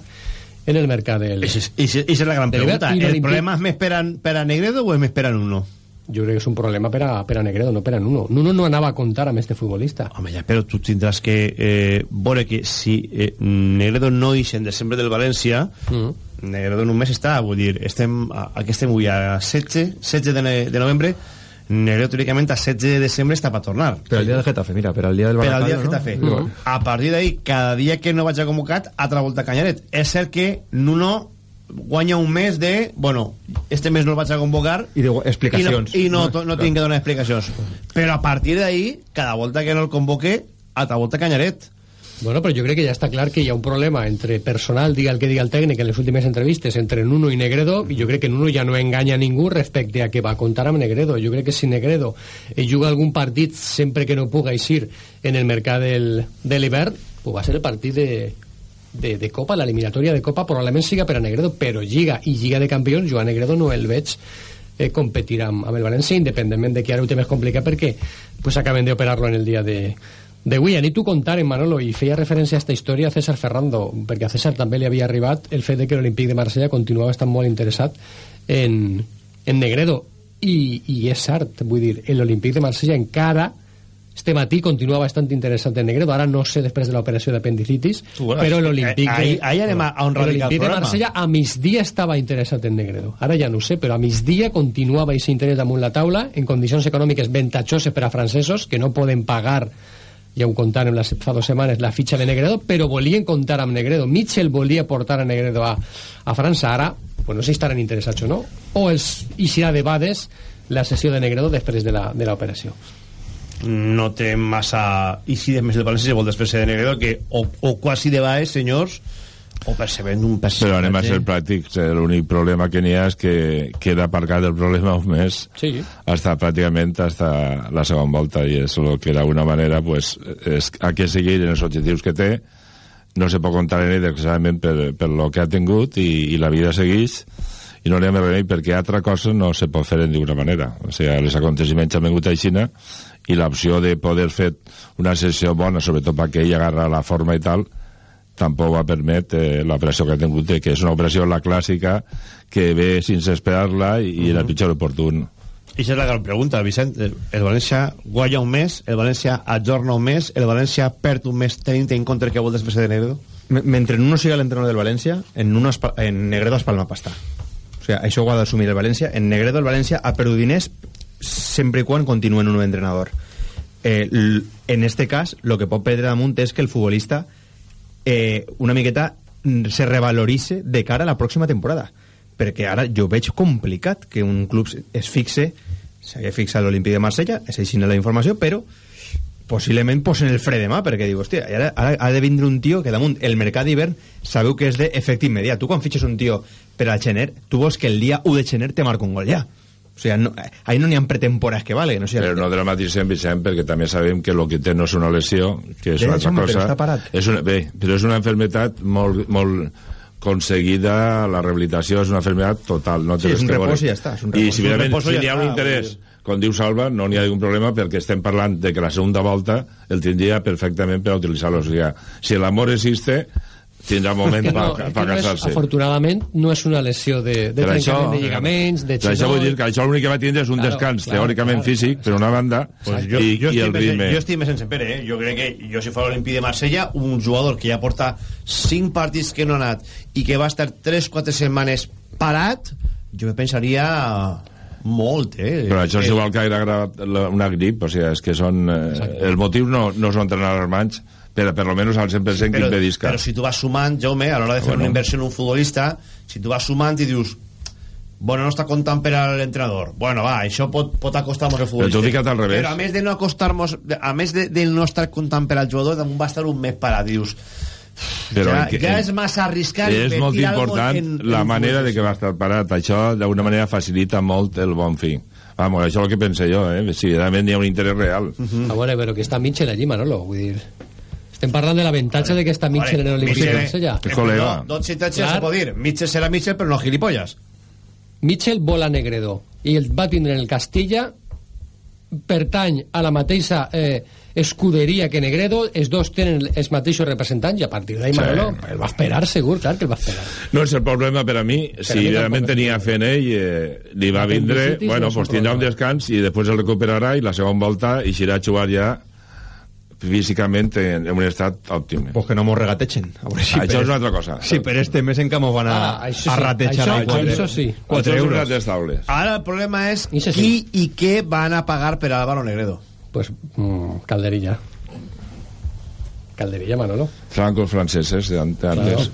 en el mercat del... Esa és la gran pregunta. ¿El problema es més per a, per a Negredo o es més per a Nuno? jo crec que és un problema per a, per a Negredo, no per a Nuno. Nuno no anava a comptar amb este futbolista. Home, ja, però tu tindràs que eh, veure que si eh, Negredo no ix en desembre del València, mm. Negredo només està, vull dir, estem, aquí estem avui a 16, 16 de, de novembre, Negredo teóricamente a 7 de desembre está para tornar. Pero al día del Getafe, mira, pero al día del Pero al día del Getafe. ¿no? A partir de ahí, cada día que no vaya convocat, altra volta Cañaret. És cert que Nuno guanya un mes de, bueno, este mes no el vaig a convocar i de explicacions i no, i no, no, no tinc que donar explicacions però a partir d'ahí, cada volta que no el convoque altra volta Canyaret Bueno, però jo crec que ja està clar que hi ha un problema entre personal, diga el que diga el tècnic en les últimes entrevistes, entre Nuno i Negredo, i jo crec que Nuno ja no enganya ningú respecte a que va comptar amb Negredo. Jo crec que si Negredo eh, juga algun partit sempre que no puga eixir en el mercat del, de l'hivern, pues va ser el partit de, de, de Copa, l'eliminatòria de Copa probablement siga per a Negredo, però Lliga i Lliga de Campions, Joan Negredo no el veig eh, competir amb, amb el València, de que ara ho té més complicat pues, acaben d'operar-lo en el dia de d'avui. Anit tu contar en Manolo i feia referència a aquesta història a César Ferrando, perquè a César també li havia arribat el fet de que l'Olimpíc de Marsella continuava estant molt interessat en, en Negredo. I, i és cert, vull dir, l'Olimpíc de Marsella encara este matí continua bastant interessant en Negredo, ara no sé després de l'operació d'apendicitis, bueno, però l'Olimpíc de, ahí a un radical de Marsella a migdia estava interessat en Negredo, ara ja no sé, però a migdia continuava aquest interès damunt la taula en condicions econòmiques ventajoses per a francesos que no poden pagar ja ho contàrem les, fa dues setmanes, la fitxa de Negredo, però volien comptar amb Negredo. Mitchell volia portar a Negredo a, a França. Ara, pues no sé si estaran interessats o no, o els eixirà de bades la sessió de Negredo després de l'operació no té massa i si més del València vol després de Negredo que o, o quasi de baix senyors o percebent un percentatge però anem a ser pràctics. Eh, l'únic problema que n'hi ha és que queda aparcat el problema un mes. Sí. hasta pràcticament hasta la segona volta i és el que d'alguna manera pues, és, ha que seguir en els objectius que té. No se pot comptar en ell exactament per, per lo que ha tingut i, i la vida segueix. I no anem a remei perquè altra cosa no se pot fer d'una manera. O sigui, els aconteciments han vingut a Xina i l'opció de poder fer una sessió bona, sobretot perquè ell agarra la forma i tal, tampoc va permet eh, l'operació que ha tingut, que és una operació la clàssica que ve sense esperar-la i, uh -huh. en el pitjor oportun. I és la gran pregunta, Vicent. El València guanya un mes, el València ajorna un mes, el València perd un mes tenint en compte que vol després de Negredo? Mentre no siga l'entrenador del València, en, uno en Negredo es palma pasta. O sigui, això ho ha d'assumir el València. En Negredo el València ha perdut diners sempre i quan continuen un nou entrenador. Eh, en este cas, el que pot perdre damunt és que el futbolista eh, una miqueta se revaloritze de cara a la pròxima temporada. Perquè ara jo veig complicat que un club es fixe, s'hagi fixat l'Olimpí de Marsella, és així la informació, però possiblement posen el fre de mà, perquè diu, hòstia, ara, ara ha de vindre un tio que damunt el mercat d'hivern sabeu que és d'efecte immediat. Tu quan fitxes un tio per al gener, tu vols que el dia 1 de gener te marca un gol ja O sigui, no, ahí no n'hi ha pretemporades que valen. O sigui, però no dramatisem, Vicent, perquè també sabem que el que té no és una lesió, que és Bé, una altra home, però cosa. està parat. És una, bé, però és una enfermetat molt, molt conseguida, la rehabilitació és una enfermetat total. No té Sí, és un que repòs i ja està, I si, Un repòs si ja n'hi ha un està, interès, com diu Salva, no n'hi ha ningú problema perquè estem parlant de que la segunda volta el tindria perfectament per utilitzar-lo. O sigui, si l'amor existe, tindrà moment Que per no, pa no casar-se. afortunadament no és una lesió de, de Per trencament això- de lligaments, de Per això vull dir que això l'únic que va tindre és un Claro, descans claro, teòricament claro. físic, per una banda, Pues jo, i, jo, i el ritme. jo estic més sense pere, eh? jo crec que jo si fos l'Olimpí de Marsella un jugador que ja porta 5 partits que no ha anat i que va estar 3-4 setmanes parat jo me pensaria molt eh? Però això és Eh, igual que era una grip, o sigui, és que són... Eh, el motiu no, no són entrenar alarmants, però per lo menos al 100% que però, impedisca. però si tu vas sumant, Jaume, a l'hora de fer Bueno. una inversió en un futbolista si tu vas sumant i dius bueno, no està comptant per a l'entrenador bueno, va, això pot, pot acostar-nos el futbolista Però tu al revés. però a més de no acostar-nos a més de, de no estar comptant per al jugador damunt va estar un mes parat, dius Però ja, que- ja és massa arriscar és molt important en, la en manera de que va estar parat. Això, d'alguna manera, facilita molt el bon fi. Vamos, això és el que pense jo, eh? Si realment hi ha un interès real. Ah, bueno, però que està Mitchell allí, Manolo, vull dir... Estem parlant de l'avantatge de que està Mitchell en l'Olimpí de Marsella. És col·lega. Citats Clar. se pot dir. Mitchell serà Mitchell, però no gilipolles. Mitchell vol a Negredo i el va tindre en el Castilla pertany a la mateixa eh, escuderia que Negredo els dos tenen els mateixos representants i a partir d'ahí Sí. Manolo el va esperar segur, clar que el va esperar No és el problema per a mi. a Si mi realment tenia fe en ell, eh, li va vindre... Bueno, no és un pues tindrà un descans i després el recuperarà i la segona volta eixirà a jugar ja físicament en, en un estat òptim. Pues que no mos regatechen. A veure si Això per- és una altra cosa. Si per este mes en camo van a, Ah, sí, a ratejar això- ahí quatre, això sí. quatre Això és un euros. rat d'estables. Ara el problema és I sí, sí. qui i què van a pagar per Álvaro Negredo. pues mm, Calderilla Calderilla Manolo Francos franceses de ante- antes.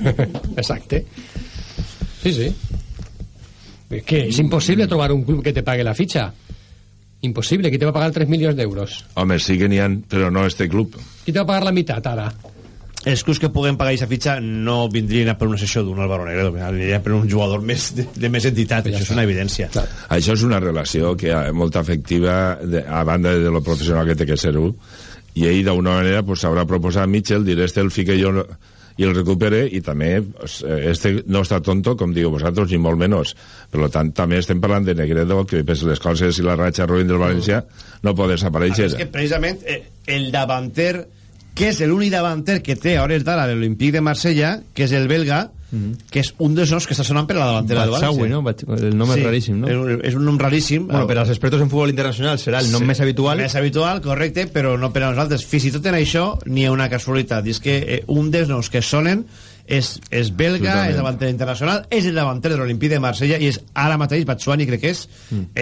exacte sí, sí es que és impossible trobar un club que te pague la fitxa impossible, qui te va a pagar 3 milions d'euros Home, sí que n'hi ha, però no este club. qui te va a pagar la meitat ara Els clubs que puguen pagar aquesta fitxa no vindrien a per una sessió d'un Álvaro Negredo, anirien per un jugador més de, de més entitat, això és una evidència. Clar. Això és una relació que és molt afectiva de, a banda de lo professional que té que ser-ho i ell d'alguna manera pues, sabrà proposar a Mitchell dir este el fique jo i el recupere i també eh, este no està tonto com diu vosaltres ni molt menys. Per tant també estem parlant de Negredo que per les coses i la ratxa ruïn del València no pot desaparèixer. És que precisament eh, el davanter que és l'únic davanter que té a hores d'ara l'Olympique de Marsella, que és el belga, que és un dels noms que està sonant per la davantera del València. no? El nom és raríssim, no? És, és un nom raríssim. Bueno, per als expertos en futbol internacional serà el nom Sí, més habitual. Més habitual, correcte, però no per a nosaltres. Fins i tot en això n'hi ha una casualitat. I és que eh, un dels noms que sonen és, és belga, Absolutament. és davanter internacional, és el davanter de l'Olimpí de Marsella i és ara mateix, Batsuani crec que és,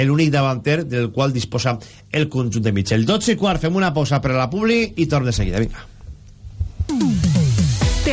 l'únic davanter del qual disposa el conjunt de Mitchell. 12 i quart, fem una pausa per a la Publi i torn de seguida, vinga.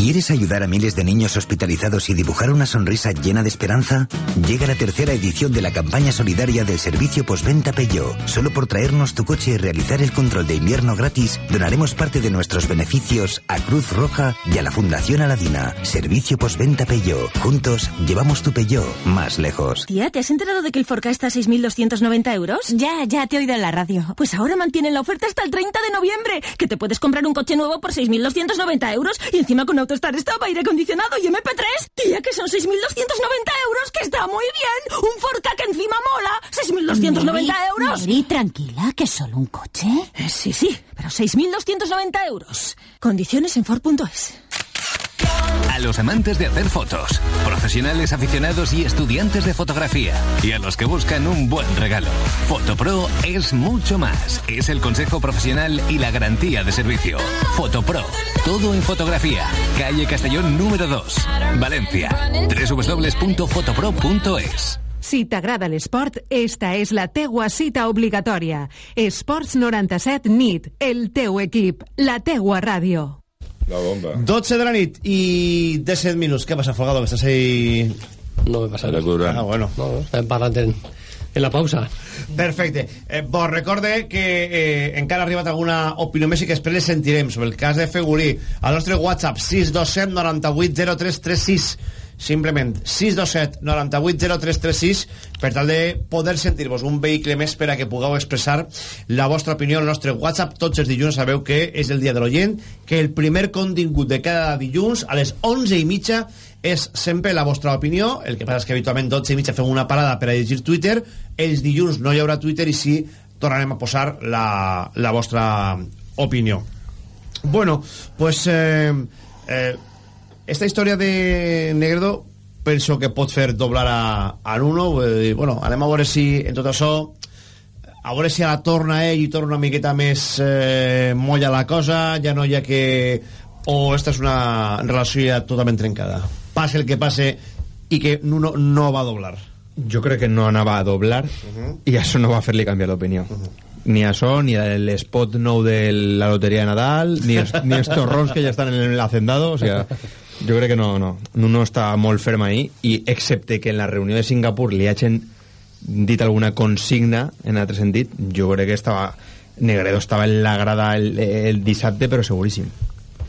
¿Quieres ayudar a miles de niños hospitalizados y dibujar una sonrisa llena de esperanza? Llega la tercera edición de la campaña solidaria del servicio postventa Peugeot. Solo por traernos tu coche y realizar el control de invierno gratis, donaremos parte de nuestros beneficios a Cruz Roja y a la Fundación Aladina. Servicio postventa Peugeot. Juntos llevamos tu Peugeot más lejos. Tía, ¿te has enterado de que el Forca está a 6.290 euros? Ya, ya te he oído en la radio. Pues ahora mantienen la oferta hasta el 30 de noviembre, que te puedes comprar un coche nuevo por 6.290 euros y encima con tostar stop, aire acondicionado y MP3. Tía, que son 6.290 euros, que está muy bien. Un Ford Ka que encima mola. 6.290 Mary, euros. Mary, tranquila, que es solo un coche. Eh, sí, sí, pero 6.290 euros. Condiciones en Ford.es. A los amantes de hacer fotos, profesionales aficionados y estudiantes de fotografía, y a los que buscan un buen regalo. Fotopro es mucho más. Es el consejo profesional y la garantía de servicio. Fotopro, todo en fotografía. Calle Castellón número 2, Valencia. www.fotopro.es. Si t'agrada l'esport, esta és la teua cita obligatòria. Esports 97 NIT, el teu equip, la teua ràdio. La bomba. 12 de la nit i 17 minuts. Què passa, Folgado, que estàs ahí... No me pasa Era currant. Ah, bueno. No, estem parlant en, en la pausa. Perfecte. Eh, vos recorde que eh, encara ha arribat alguna opinió més i que després les sentirem sobre el cas de Fegulí al nostre WhatsApp 627 98 0336 simplement 627 98 0336 per tal de poder sentir-vos un vehicle més per a que pugueu expressar la vostra opinió al nostre WhatsApp. Tots els dilluns sabeu que és el dia de l'oient que el primer contingut de cada dilluns a les 11 i mitja és sempre la vostra opinió. El que passa és que habitualment 12 i mitja fem una parada per a llegir Twitter. Els dilluns no hi haurà Twitter i sí tornarem a posar la, la vostra opinió. Bueno, pues eh, eh, esta història de Negredo penso que pot fer doblar a, a dir, bueno, anem a veure si en tot això a veure si ara torna ell i torna una miqueta més eh, molla la cosa ja no hi ha que o esta és una relació ja totalment trencada. Passe el que passe i que Nuno no va doblar. Jo crec que no anava a doblar i això no va fer-li canviar l'opinió. Ni això, ni l'espot nou de la loteria de Nadal, ni, es, ni els torrons que ja estan en el hacendado, o sea, jo crec que no, no. No està molt ferm ahí, i excepte que en la reunió de Singapur li hagin dit alguna consigna, en altre sentit, jo crec que estava... Negredo estava en la grada el, el dissabte, però seguríssim.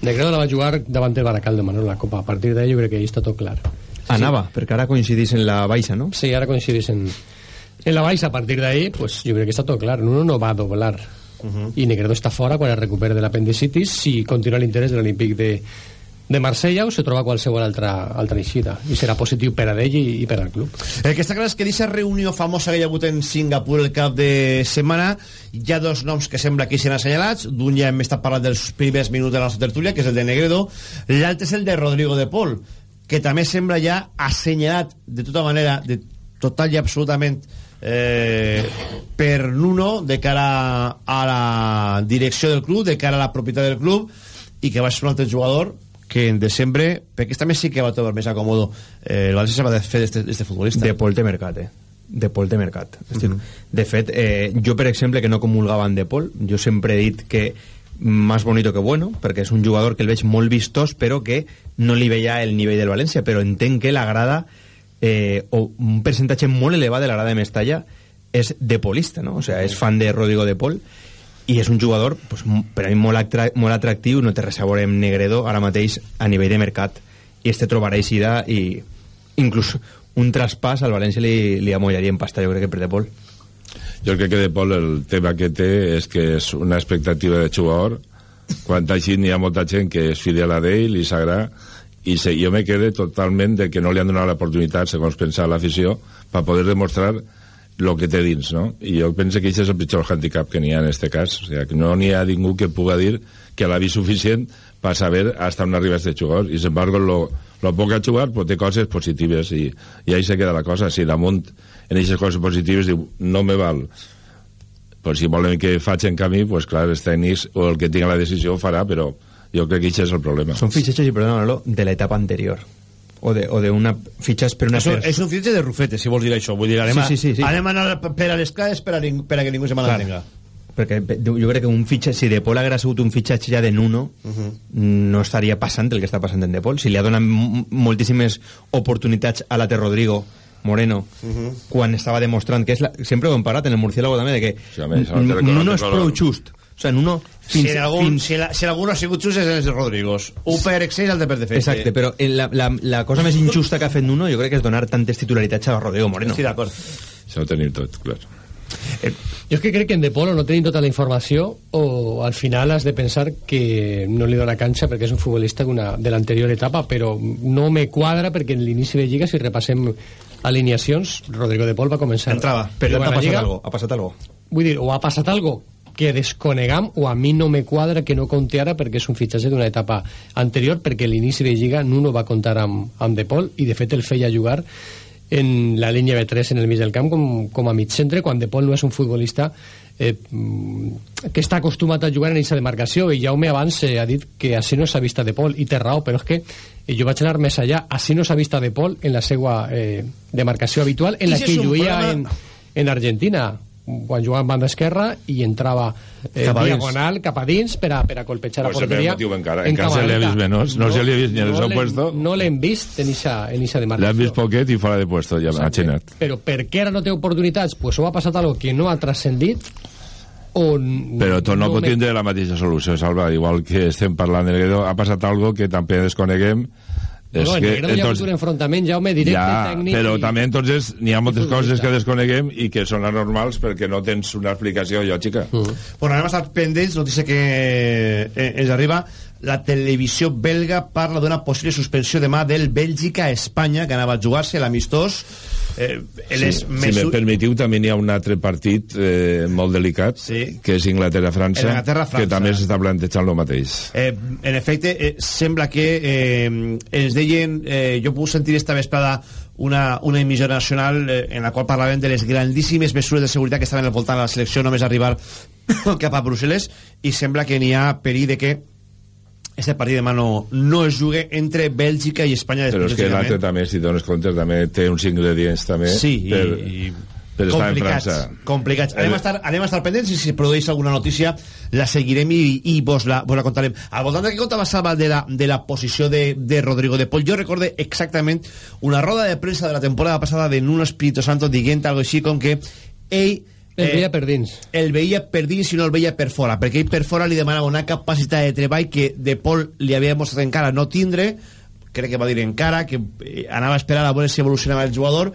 Negredo la va jugar davant el Baracaldo, Manolo, la Copa. A partir d'ahí jo crec que ahí està tot clar. Anava, perquè ara coincidís en la baixa, no? Sí, ara coincidís en, en la baixa. A partir d'ahí, pues, jo crec que està tot clar. Nuno no va a doblar. I Negredo està fora quan es recupera de l'apendicitis si continua l'interès de l'Olímpic de, de Marsella o se troba qualsevol altra, altra eixida. I serà positiu per a ell i, i per al club. El que està clar és que d'aquesta reunió famosa que hi ha hagut en Singapur el cap de setmana hi ha dos noms que sembla que hi seran assenyalats d'un ja hem estat parlant dels primers minuts de la nostra tertúlia que és el de Negredo l'altre és el de Rodrigo de Pol que també sembla ja assenyalat de tota manera de total i absolutament eh, per Nuno de cara a la direcció del club de cara a la propietat del club i que va ser un altre jugador que en desembre, perquè també sí que va trobar més acomodo eh, el València se va desfer d'este futbolista De Pol té mercat, eh? De Pol té mercat. Estic... De fet, eh, jo, per exemple, que no comulgava en De Pol, jo sempre he dit que més bonito que bueno, perquè és un jugador que el veig molt vistós, però que no li veia el nivell del València, però entenc que l'agrada, eh, o un percentatge molt elevat de l'agrada de Mestalla, és de polista, no? O sea, és fan de Rodrigo de Pol, i és un jugador pues, per a mi molt, attra molt atractiu no té res a veure amb Negredo ara mateix a nivell de mercat. I este trobarà eixida i inclús un traspàs al València li, li amollaria en pasta jo crec que per De Pol Jo crec que De Pol el tema que té és que és una expectativa de jugador quan així n'hi ha molta gent que és fidel a ell i s'agrada i se, jo me quedé totalment de que no li han donat l'oportunitat segons pensar l'afició per poder demostrar el que té dins, no? I jo penso que això és el pitjor handicap que n'hi ha en aquest cas. O sigui, que no n'hi ha ningú que puga dir que l'ha vist suficient per saber hasta on arriba este jugador. I, sin embargo, lo, lo poc ha jugat pues, té coses positives i, i ahí se queda la cosa. Si damunt en aquestes coses positives diu no me val pues si volen que faig en canvi, pues clar, els tècnics o el que tinga la decisió ho farà, però jo crec que això és el problema. són fitxatges, i perdona de l'etapa anterior o de, o de una fitxes per una pers- és un fitxe de Rufete, si vols dir això. Vull dir, anem, Sí, sí, sí, sí. A, anem a anar per a les clares per a, ning- per a que ningú se malentenga. perquè pe- jo crec que un fitxatge, si De Pol hagués sigut un fitxatge ja de Nuno Uh -huh. no estaria passant el que està passant en De Pol si li ha donat moltíssimes oportunitats a l'altre Rodrigo Moreno Mhm. quan estava demostrant que és la, sempre ho hem parlat en el Murciélago també de que Sí, home, això Nuno és prou just o sigui, Nuno Si, fins, en algun, fins, si, la, si en algun ha sigut just és de Rodrigos. Un per excés i el de per defecte. Exacte, però eh, la, la, la cosa més injusta que ha fet Nuno jo crec que és donar tantes titularitats a Rodrigo Moreno Estic d'acord. Això ho tenim tot, clar. jo és que crec que en De Polo no tenim tota la informació o al final has de pensar que no li dona canxa perquè és un futbolista una, de l'anterior etapa però no me quadra perquè en l'inici de Lliga si repassem alineacions Rodrigo De Pol va començar Entrava, Per tant, jugant ha passat algo, ha passat algo. vull dir, o ha passat algo que desconegam o a mi no me quadra que no compti ara perquè és un fitxatge d'una etapa anterior perquè l'inici de Lliga Nuno va comptar amb, amb De Pol i de fet el feia jugar en la línia B3 en el mig del camp com, com a mig centre quan De Pol no és un futbolista eh, que està acostumat a jugar en aquesta demarcació. I Jaume abans eh, ha dit que així no s'ha vist a De Pol i té raó, però és que eh, jo vaig anar més allà, així no s'ha vist a De Pol en la seva eh, demarcació habitual en la que lluïa problema- en, en Argentina quan jugava en banda esquerra i entrava eh, Cap diagonal cap a dins per a, per a colpejar Pues a porteria encara, en encara se dreta. vist menos, no se li ha vist ni en el seu l'hem- puesto. no l'hem vist en eixa en eixa L'han demarcació vist poquet i fora de puesto, ja m'ha xinat. però per què ara no té oportunitats? Pues o ha passat algo que no ha transcendit o n- Però tot no, pot me- tindre la mateixa solució, Salva. Igual que estem parlant de Negredo, ha passat algo que també desconeguem. És no, en que, Negredo hi ha hagut un enfrontament, Jaume, directe, ja, tècnic... però i- també entonces n'hi ha moltes coses que desconeguem i que són anormals perquè no tens una explicació lògica. Mm. Bueno, anem a estar pendents, notícia que eh, ens arriba. La televisió belga parla d'una possible suspensió demà del Bèlgica-Espanya, que anava a jugar-se l'amistós. Eh, Sí, les si me permetiu, també n'hi ha un altre partit eh, molt delicat, Sí. que és Inglaterra-França, Inglaterra-França. que també s'està plantejant el mateix. Eh, en efecte, eh, sembla que eh, ens deien, eh, jo puc sentir esta vesprada una, una emissora nacional eh, en la qual parlaven de les grandíssimes mesures de seguretat que estaven al voltant de la selecció només arribar cap a Brussel·les i sembla que n'hi ha perill de que este partit demà no, no es jugue entre Bèlgica i Espanya Però és que l'altre també, si dones compte, també té uns ingredients també Sí, i- per, i per estar en França. complicats. Anem a, estar, anem a estar pendents i si produeix alguna notícia la seguirem i, i vos, la, vos la contarem. Al voltant del que contava Salva de la, de la posició de, de Rodrigo de Pol, jo recorde exactament una roda de premsa de la temporada passada de Nuno Espíritu Santo dient algo així com que ell El veia per dins. el veia per dins i no el veia per fora perquè ell per fora li demanava una capacitat de treball que De Pol li havia mostrat encara no tindre crec que va dir encara que eh, anava a esperar a veure si evolucionava el jugador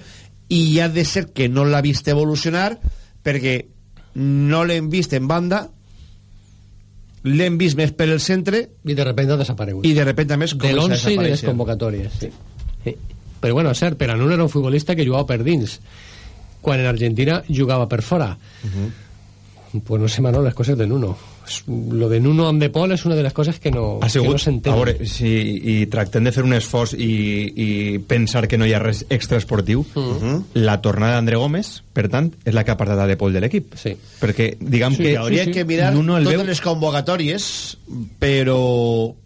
i ha de ser que no l'ha vist evolucionar perquè no l'hem vist en banda l'hem vist més per el centre i de repente ha desaparegut i de repente més de comença a l'11 i de les convocatòries sí. Sí. però bueno, és cert, per a Nuno era un futbolista que jugava per dins quan en Argentina jugava per fora. Pues no sé Manol, les coses de Nuno. Lo de Nuno amb De Pol és una de les coses que no, ha que sigut, no s'entén a veure, si i tractem de fer un esforç i, i pensar que no hi ha res extraesportiu, Mhm. la tornada d'André Gómez, per tant, és la que ha apartat a De Pol de l'equip. Sí. Perquè, diguem Sí, que... hauria que mirar Nuno el totes veu... les convocatòries però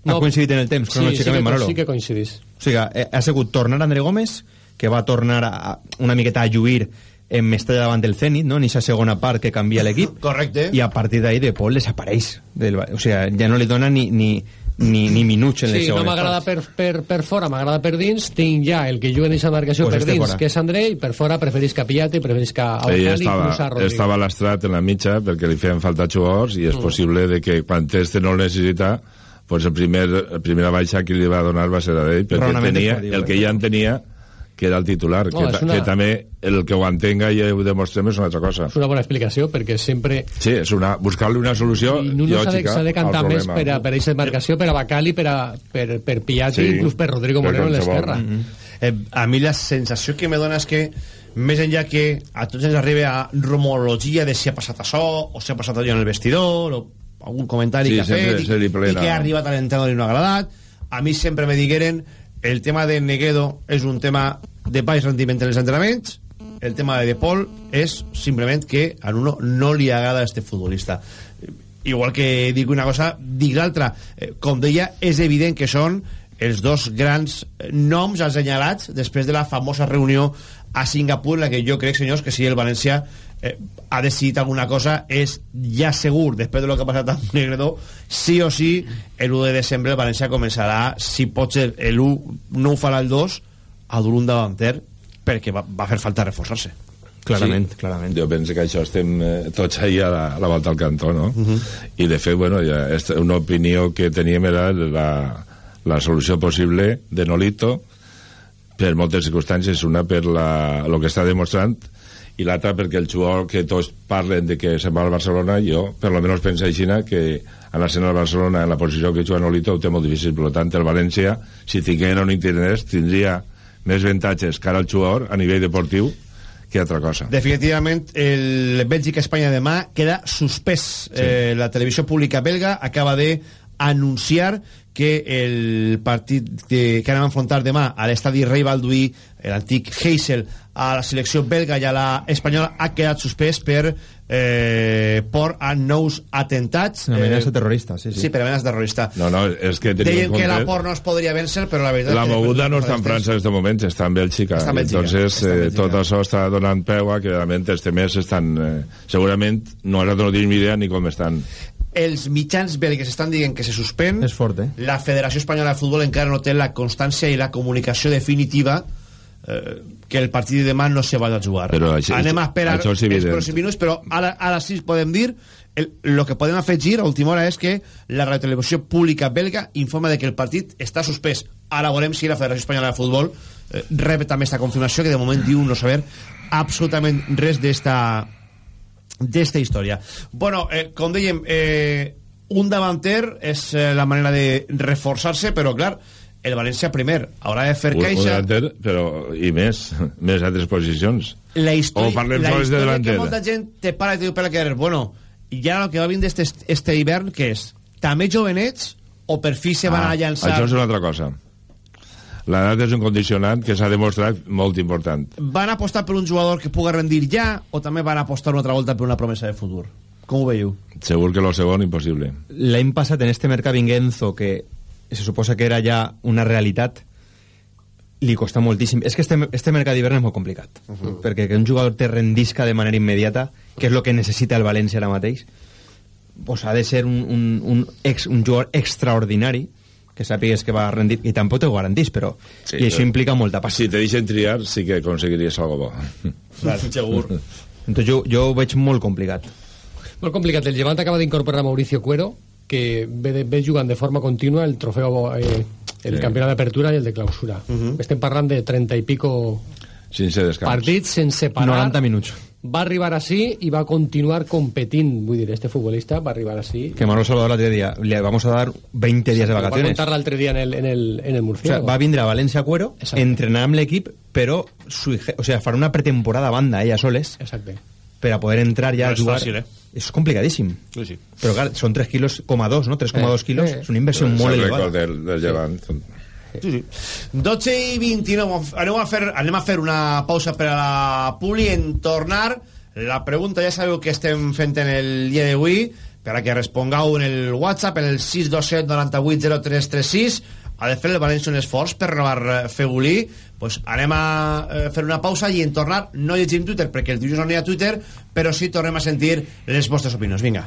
Ha coincidit en el temps, sí, sí, cronològicament, que, Manolo. sí que coincidís. O sigui, ha, ha sigut tornar André Gómez, que va tornar a, una miqueta a lluir en Mestalla davant del Zenit, no? en aquesta segona part que canvia l'equip. Correcte. I a partir d'ahí De Pol desapareix. Del, o sigui, ja no li dona ni, ni, ni, ni minuts en les Sí, no segones m'agrada parts. per, per, per fora, m'agrada per dins tinc ja el que juga en aquesta marcació Pues per dins, fora. que és André i per fora preferís que Piatti, preferís que estava, inclús a Rodrigo estava lastrat en la mitja perquè li feien falta jugadors i és Mm. possible de que quan este no el necessita pues el primer, el primera baixa que li va donar va ser a ell perquè tenia, el eh? que ja en tenia que era el titular No, que, una- que també el que ho entenga i ho demostrem és una altra cosa és una bona explicació perquè sempre sí, és una, buscar-li una solució i de, lògica s'ha de al cantar més per a, per a aquesta marcació per a Bacali, per a, per, per Piatti Sí, inclús per Rodrigo Moreno en qualsevol. l'esquerra Mhm. eh, a mi la sensació que me dona és que més enllà que a tots ens arriba a rumorologia de si ha passat això o si ha passat allò en el vestidor o algun comentari Sí, que ha fet i, i que ha arribat a l'entrenador i no ha agradat a mi sempre me digueren el tema de Neguedo és un tema de baix rendiment en els entrenaments el tema de De Paul és simplement que a Nuno no li agrada este futbolista igual que dic una cosa, dic l'altra. Eh, Com deia, és evident que són els dos grans noms assenyalats després de la famosa reunió a Singapur, la que jo crec, senyors, que si el València eh, ha decidit alguna cosa és ja segur, després de lo que ha passat amb Negredo, sí o sí el 1 de desembre el València començarà si pot ser el 1, no ho farà el 2 a dur un davanter perquè va, va fer falta reforçar-se Clarament, Sí. clarament. Jo penso que això estem eh, tots ahí a la, a la volta al cantó, no? Mhm. I de fet, bueno, ja, una opinió que teníem era la, la solució possible de Nolito per moltes circumstàncies, una per la, el que està demostrant i l'altra perquè el jugador que tots parlen de que se'n va al Barcelona jo per lo menos penso així que anar-se'n al Barcelona en la posició que juga Nolito ho té molt difícil per tant el València si tinguera un interès tindria més avantatges cara al jugador a nivell deportiu que altra cosa. Definitivament, el Bèlgica-Espanya demà queda suspès. Sí. Eh, la televisió pública belga acaba de anunciar que el partit que, que anem a enfrontar demà a l'estadi Rei Balduí, l'antic Heysel, a la selecció belga i a la espanyola ha quedat suspès per eh, por a nous atentats. Amenaça eh, terrorista, sí, sí. Sí, per amenaça terrorista. No, no, és que Deien que la por no es podria vèncer, però la veritat... La moguda no està en França en aquest moment, està en Bèlgica. Està en Bèlgica. Entonces, està en eh, Bèlgica. tot això està donant peu a que realment els temers estan... Eh, segurament nosaltres no tenim idea ni com estan. Els mitjans belgues estan dient que se suspèn. És fort, eh? la Federació Espanyola de Futbol encara no té la constància i la comunicació definitiva eh, que el partit de demà no se va a jugar. Però això- anem a esperar això és els pròxims minuts però ara, ara sí podem dir el, lo que podem afegir a última hora és que la radiotelevisió pública belga informa de que el partit està suspès. Ara veurem si la Federació Espanyola de Futbol eh, rep també esta confirmació que de moment diu no saber absolutament res d'esta d'esta història. Bueno, eh, com dèiem, eh, un davanter és eh, la manera de reforçar-se, però clar, el València primer haurà de fer Un, un caixa... delanter, però i més, més altres posicions. La història, O parlem la de història delanter. que molta gent te para i te diu per carrer, bueno, i ara el que va vindre este, este hivern, què és? També jovenets o per fi se van Ah, a llançar... Això és una altra cosa. L'edat és un condicionant que s'ha demostrat molt important. Van apostar per un jugador que puga rendir ja o també van apostar una altra volta per una promesa de futur? Com ho veieu? Segur que lo segon, impossible. L'any passat, en este mercat Vinguenzo, que se suposa que era ja una realitat, li costa moltíssim. És que este, este mercat d'hivern és molt complicat, uh -huh. perquè que un jugador te rendisca de manera immediata, que és el que necessita el València ara mateix, pues ha de ser un, un, un, ex, un jugador extraordinari, que sàpigues que va a rendir, i tampoc te ho garantís, però... Sí, I això implica molta pasta. Si te deixen triar, sí que aconseguiries algo bo. Clar, segur. Entonces jo, jo ho veig molt complicat. Molt complicat. El Levante acaba d'incorporar a Mauricio Cuero, que ve, de, ve jugant de forma contínua el trofeu, eh, el Sí. campionat d'apertura i el de clausura. Uh -huh. Estem parlant de 30 i pico Sense descans. partits sense parar. 90 minuts. Va arribar així i va continuar competint. Vull dir, este futbolista va arribar així. Que Manolo Salvador l'altre dia, le vamos a dar 20 días de Va vacaciones. contar l'altre dia en el, en el, en el O Murcia. sea, va vindre a València a Cuero, Exacte. entrenar amb l'equip, però su, o sea, farà una pretemporada a banda, ella soles, Exacte. per a poder entrar ja No a és jugar. fàcil, eh? És complicadíssim. Sí, sí. Però clar, són 3 quilos, coma 2, no? 3,2 Eh, quilos, eh. és una inversió És molt el elevada. record del, del llevant. Sí, sí. 12 i 29 anem a fer, anem a fer una pausa per a la Publi en tornar. La pregunta ja sabeu que estem fent en el dia d'avui per a que respongueu en el WhatsApp en el 627 98 0336 ha de fer el València un esforç per renovar Fegulí pues anem a eh, fer una pausa i en tornar. No llegim Twitter perquè el dijous no hi ha Twitter però sí tornem a sentir les vostres opinions. Vinga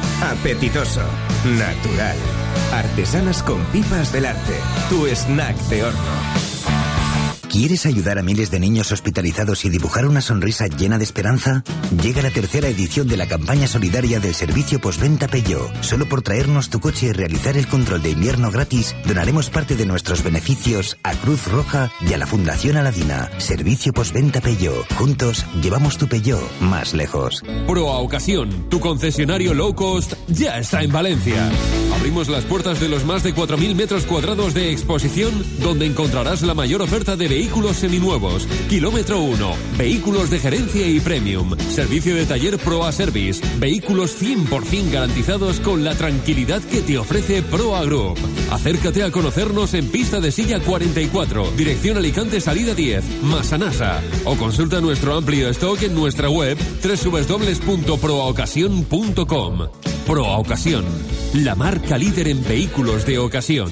apetitoso, natural. Artesanas con pipas Belarte. Tu snack de horno. ¿Quieres ayudar a miles de niños hospitalizados y dibujar una sonrisa llena de esperanza? Llega la tercera edición de la campaña solidaria del servicio postventa Peugeot. Solo por traernos tu coche y realizar el control de invierno gratis, donaremos parte de nuestros beneficios a Cruz Roja y a la Fundación Aladina. Servicio postventa Peugeot. Juntos llevamos tu Peugeot más lejos. Proa Ocasión, tu concesionario low cost, ya está en Valencia. Abrimos las puertas de los más de 4.000 metros cuadrados de exposición, donde encontrarás la mayor oferta de vehículos seminuevos. Kilómetro 1, vehículos de gerencia y premium. Servicio de taller Proa Service, vehículos 100% garantizados con la tranquilidad que te ofrece Proa Group. Acércate a conocernos en pista de silla 44, dirección Alicante Salida 10, Masanasa. O consulta nuestro amplio stock en nuestra web www.proaocasión.com. Proa Ocasión, la marca líder en vehículos de ocasión.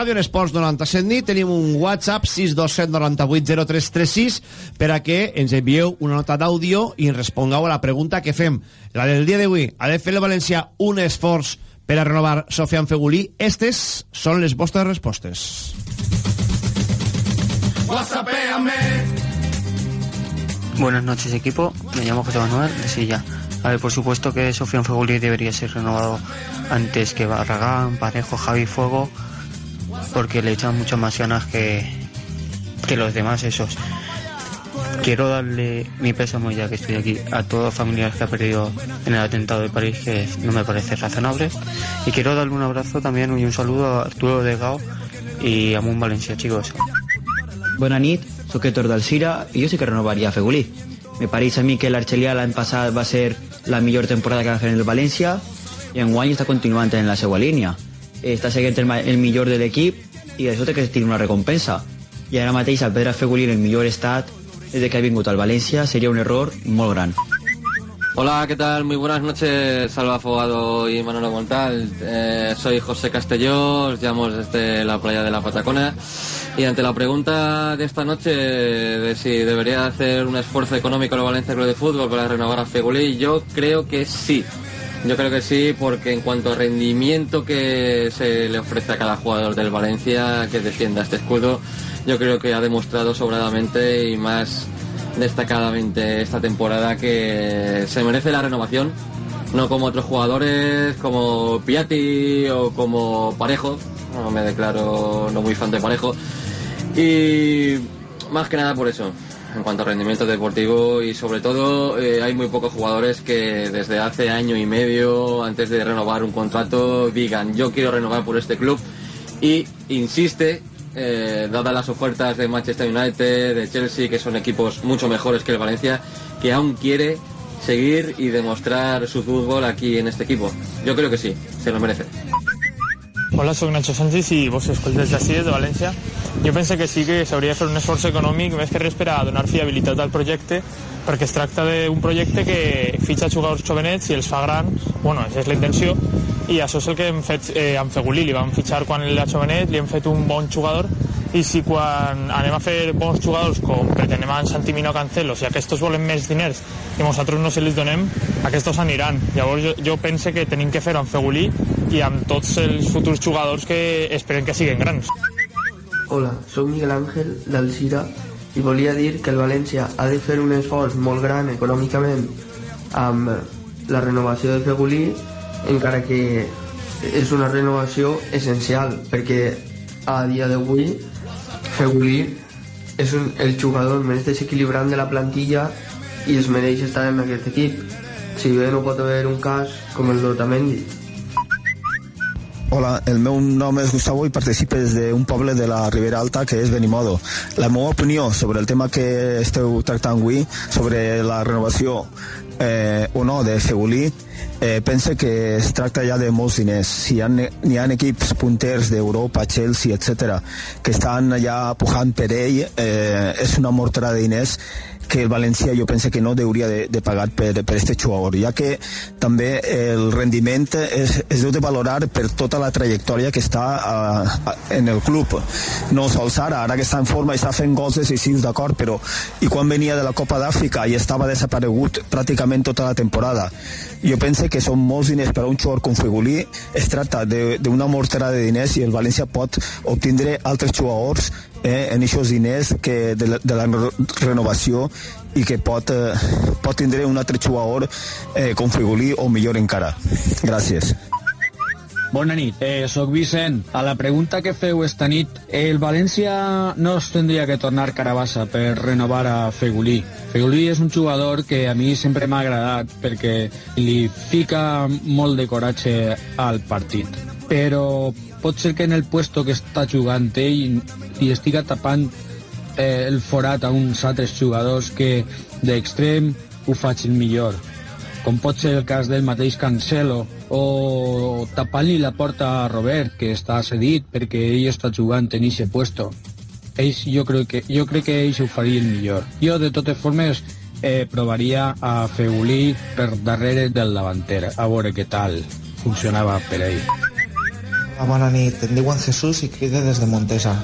Ràdio, en Esports 97 nit. Tenim un WhatsApp 627 98 0336 per a que ens envieu una nota d'àudio i ens respongueu a la pregunta que fem. La del dia d'avui, ha de fer el València un esforç per a renovar Sofian Fegulí? Estes són les vostres respostes. Buenas noches equipo, me llamo José Manuel de Silla. A ver, por supuesto que Sofian Feguli debería ser renovado antes que Barragán, Parejo, Javi Fuego, porque le echan muchas más ganas que, que los demás esos. Quiero darle mi pésamo ya que estoy aquí a todos los familiares que ha perdido en el atentado de París, que no me parece razonable. Y quiero darle un abrazo también y un saludo a Arturo Delgado y a Mun Valencia, chicos. Bona nit, sóc Héctor d'Alcira i jo sí que renovaria Fegulí. Me pareix a mi que l'Arxelià l'any passat va ser la millor temporada que va fer en el València i enguany està continuant en la seva línia. Està seguint el, el millor de l'equip i això té que tenir una recompensa. I ara mateix el Pedro Fegulí en el millor estat des de que ha vingut al València seria un error molt gran. Hola, ¿qué tal? Muy buenas noches, Salva Fogado y Manolo Montal. Eh, soy José Castelló, os llamo desde la playa de la Patacona. Y ante la pregunta de esta noche de si debería hacer un esfuerzo económico el Valencia Club de Fútbol para renovar a Fegulí, yo creo que sí. Yo creo que sí, porque en cuanto a rendimiento que se le ofrece a cada jugador del Valencia que defienda este escudo, yo creo que ha demostrado sobradamente y más destacadamente esta temporada que se merece la renovación, no como otros jugadores como Piatti o como Parejo, no me declaro no muy fan de Parejo, y más que nada por eso, en cuanto a rendimiento deportivo y sobre todo eh, hay muy pocos jugadores que desde hace año y medio, antes de renovar un contrato, digan yo quiero renovar por este club y insiste, eh, dadas las ofertas de Manchester United, de Chelsea, que son equipos mucho mejores que el Valencia, que aún quiere seguir y demostrar su fútbol aquí en este equipo. Yo creo que sí, se lo merece. Hola, soc Nacho Sánchez i vos escoltes d'ací des de València. Jo penso que sí que s'hauria de fer un esforç econòmic més que res per a donar fiabilitat al projecte perquè es tracta d'un projecte que fitxa jugadors jovenets i els fa grans, bueno, això és la intenció, i això és el que hem fet eh, amb Fegulí, li vam fitxar quan era jovenet, li hem fet un bon jugador, i si quan anem a fer bons jugadors com pretenem en Santimino Cancelo, si aquests volen més diners i nosaltres no se els donem, aquests aniran. Llavors jo, jo pense que tenim que fer-ho amb Fegulí i amb tots els futurs jugadors que esperem que siguin grans. Hola, sóc Miguel Ángel d'Alcira i volia dir que el València ha de fer un esforç molt gran econòmicament amb la renovació de Fegulí encara que és una renovació essencial perquè a dia d'avui Fegulí és un, el jugador més desequilibrant de la plantilla i es mereix estar en aquest equip si bé no pot haver un cas com el d'Otamendi Hola, el meu nom és Gustavo i participe des d'un poble de la Ribera Alta que és Benimodo. La meva opinió sobre el tema que esteu tractant avui, sobre la renovació eh, o no de Fegulí, eh, pense que es tracta ja de molts diners. Si hi ha, hi ha equips punters d'Europa, Chelsea, etc que estan allà pujant per ell, eh, és una mortera de diners que el València jo penso que no hauria de, de pagar per, per este jugador, ja que també el rendiment es, es deu de valorar per tota la trajectòria que està a, a, en el club. No sols ara, ara que està en forma i està fent gols decisius, d'acord, però i quan venia de la Copa d'Àfrica i estava desaparegut pràcticament tota la temporada. Jo penso que són molts diners per a un jugador com Fegulí, es tracta d'una mortera de diners i el València pot obtindre altres jugadors eh, en aquests diners que de, la, de la renovació i que pot, eh, pot tindre un altre jugador eh, com Fegulí o millor encara. Gràcies. Bona nit, eh, sóc Vicent. A la pregunta que feu esta nit, el València no es tindria que tornar carabassa per renovar a Fegulí. Fegulí és un jugador que a mi sempre m'ha agradat perquè li fica molt de coratge al partit. Però pot ser que en el puesto que està jugant ell li estiga tapant eh, el forat a uns altres jugadors que d'extrem ho facin millor. Com pot ser el cas del mateix Cancelo o tapant-li la porta a Robert que està cedit perquè ell està jugant en aquest puesto. Ells, jo, crec que, jo crec que ells ho farien millor. Jo de totes formes eh, provaria a Fegulí per darrere del davanter a veure què tal funcionava per ell bona nit, em diuen Jesús i cride des de Montesa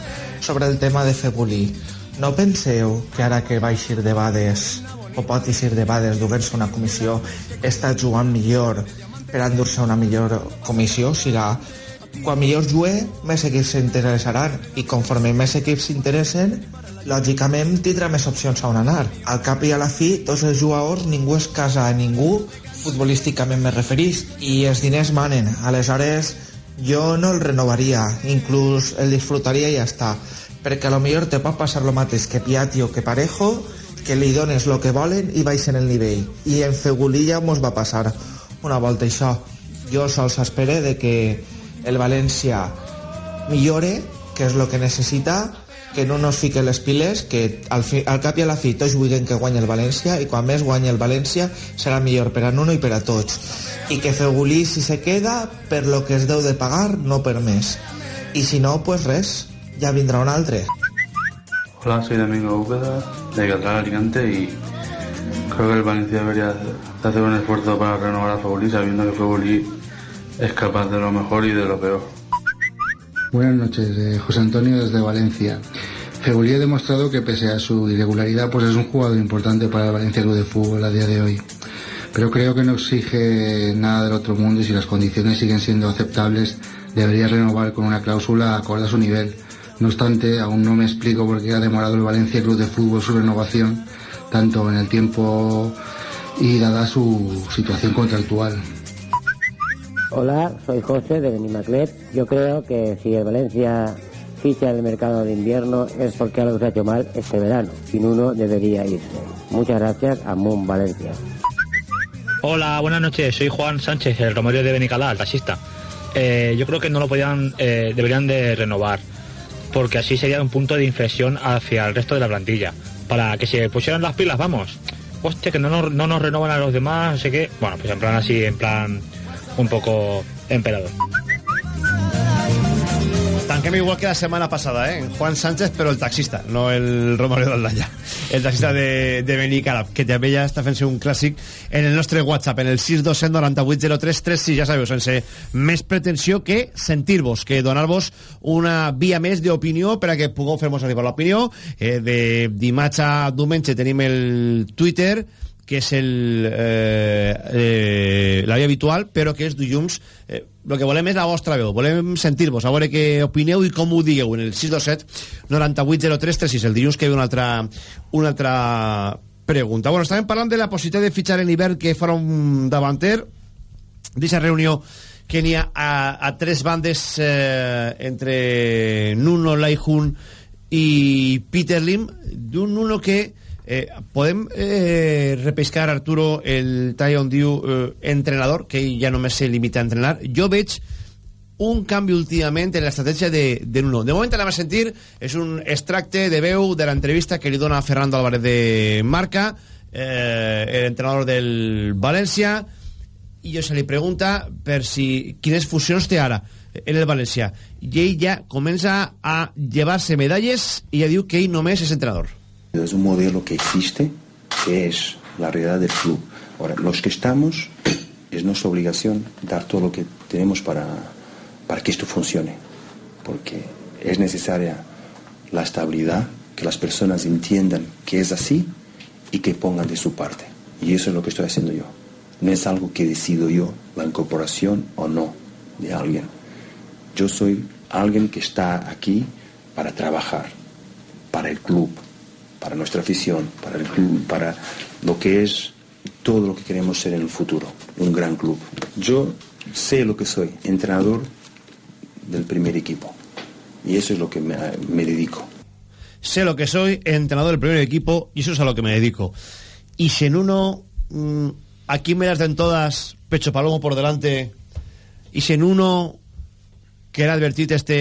sobre el tema de Fegulí no penseu que ara que va eixir de Bades o pot eixir de Bades duent-se una comissió està jugant millor per endur-se una millor comissió serà. Quan millor jugue més equips s'interessaran i conforme més equips s'interessen lògicament tindrà més opcions a on anar. Al cap i a la fi tots els jugadors ningú es casa a ningú futbolísticament me referís i els diners manen. Aleshores jo no el renovaria inclús el disfrutaria i ja està. Perquè a lo millor te pot passar lo mateix que Piatti o que Parejo que li dones lo que volen i baixen el nivell. I en Fegulilla mos va passar una volta això. Jo sols espere de que el València millore que és lo que necessita que no nos fique les piles que al, fi, al cap i a la fi tots vulguin que guanyi el València i quan més guanyi el València serà millor per a Nuno i per a tots i que Fegulí si se queda per lo que es deu de pagar no per més i si no pues res ya vendrá un altre. Hola, soy Domingo Úbeda, de Catral Alicante y creo que el Valencia debería hacer un esfuerzo para renovar a Febulí, sabiendo que Febulí es capaz de lo mejor y de lo peor. Buenas noches, eh, José Antonio desde Valencia. Febulí ha demostrado que pese a su irregularidad, pues es un jugador importante para el Valencia Club de Fútbol a día de hoy. Pero creo que no exige nada del otro mundo y si las condiciones siguen siendo aceptables, debería renovar con una cláusula acorde a su nivel no obstante, aún no me explico por qué ha demorado el Valencia Club de Fútbol su renovación, tanto en el tiempo y dada su situación contractual. Hola, soy José de Benimaclet. Yo creo que si el Valencia ficha el mercado de invierno es porque algo se ha hecho mal este verano. Sin uno debería irse. Muchas gracias, Amón Valencia. Hola, buenas noches. Soy Juan Sánchez, el Romario de Benicalá, el taxista. Eh, yo creo que no lo podían, eh, deberían de renovar porque así sería un punto de inflexión hacia el resto de la plantilla. Para que se pusieran las pilas, vamos. Hostia, que no nos, no nos renovan a los demás, no sé qué. Bueno, pues en plan así, en plan un poco emperador. Tanquem igual que la setmana passada, eh? Juan Sánchez, però el taxista, no el Romario d'Aldalla. El taxista de, de Benicàrab, que també ja està fent-se un clàssic en el nostre WhatsApp, en el 627980336, ja sabeu, sense més pretensió que sentir-vos, que donar-vos una via més d'opinió per a que pugueu fer-nos arribar l'opinió. Eh, de dimarts a diumenge tenim el Twitter, que és el, eh, eh, la via habitual, però que és dilluns. Eh, el que volem és la vostra veu, volem sentir-vos, a veure què opineu i com ho digueu en el 627 980336, el dilluns que ha una altra, una altra pregunta. Bueno, estàvem parlant de la possibilitat de fitxar en hivern que farà un davanter, d'aquesta reunió que n'hi ha a, a tres bandes eh, entre Nuno, Laihun i Peter Lim, d'un Nuno que Eh, podem eh, repescar, Arturo, el Tyon Diu eh, entrenador, que ja només se limita a entrenar. Jo veig un canvi últimament en l'estratègia de, de Nuno. De moment anem a sentir, és un extracte de veu de l'entrevista que li dona Fernando Álvarez de Marca, eh, l'entrenador del València, i jo se li pregunta per si quines fusions té ara en el València. I ell ja comença a llevar-se medalles i ja diu que ell només és entrenador. Es un modelo que existe, que es la realidad del club. Ahora, los que estamos, es nuestra obligación dar todo lo que tenemos para, para que esto funcione, porque es necesaria la estabilidad, que las personas entiendan que es así y que pongan de su parte. Y eso es lo que estoy haciendo yo. No es algo que decido yo, la incorporación o no de alguien. Yo soy alguien que está aquí para trabajar, para el club, para nuestra afición, para el club, para lo que es todo lo que queremos ser en el futuro, un gran club. Yo sé lo que soy, entrenador del primer equipo. Y eso es lo que me, dedico. Sé lo que soy, entrenador del primer equipo, y eso es a lo que me dedico. Y si en uno, mmm, aquí me las den todas, pecho palomo por delante, y si en uno que era advertit este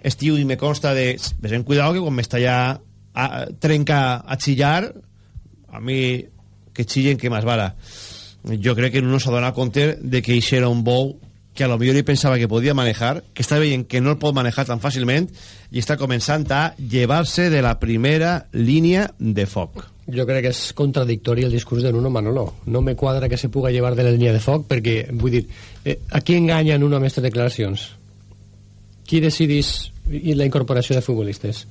estiu i me consta de ves en cuidado que m'està ja a, trenca a chillar a mi que chillen que más vara jo crec que no s'ha donat compte de que això era un bou que a lo millor ell pensava que podia manejar que està veient que no el pot manejar tan fàcilment i està començant a llevar-se de la primera línia de foc jo crec que és contradictori el discurs de Nuno Manolo. No me quadra que se puga llevar de la línia de foc perquè, vull dir, eh, a qui enganya Nuno amb aquestes declaracions? Qui decidís la incorporació de futbolistes?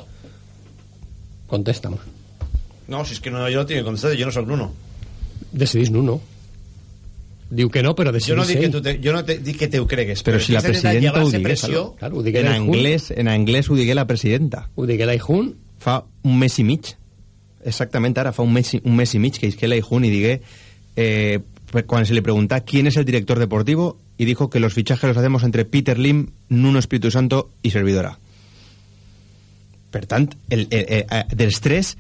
Contesta'm. No, si és que no, jo no tinc que contestar, jo no sóc Nuno. Decidís Nuno. Diu que no, però decidís jo no dic que, tu te, jo no te, dic que te ho cregues, Però si la presidenta ho llevar-se digué, pressió, Claro, ho digué en la anglès, en anglès ho digué la presidenta. Ho digué la Ijun. Fa un mes i mig. Exactament ara, fa un mes, un mes i mig que isqué la Ijun i digué eh, quan se le pregunta quién es el director deportivo y dijo que los fichajes los hacemos entre Peter Lim, Nuno Espíritu Santo y Servidora. Per tant, el, el, el, eh, dels tres,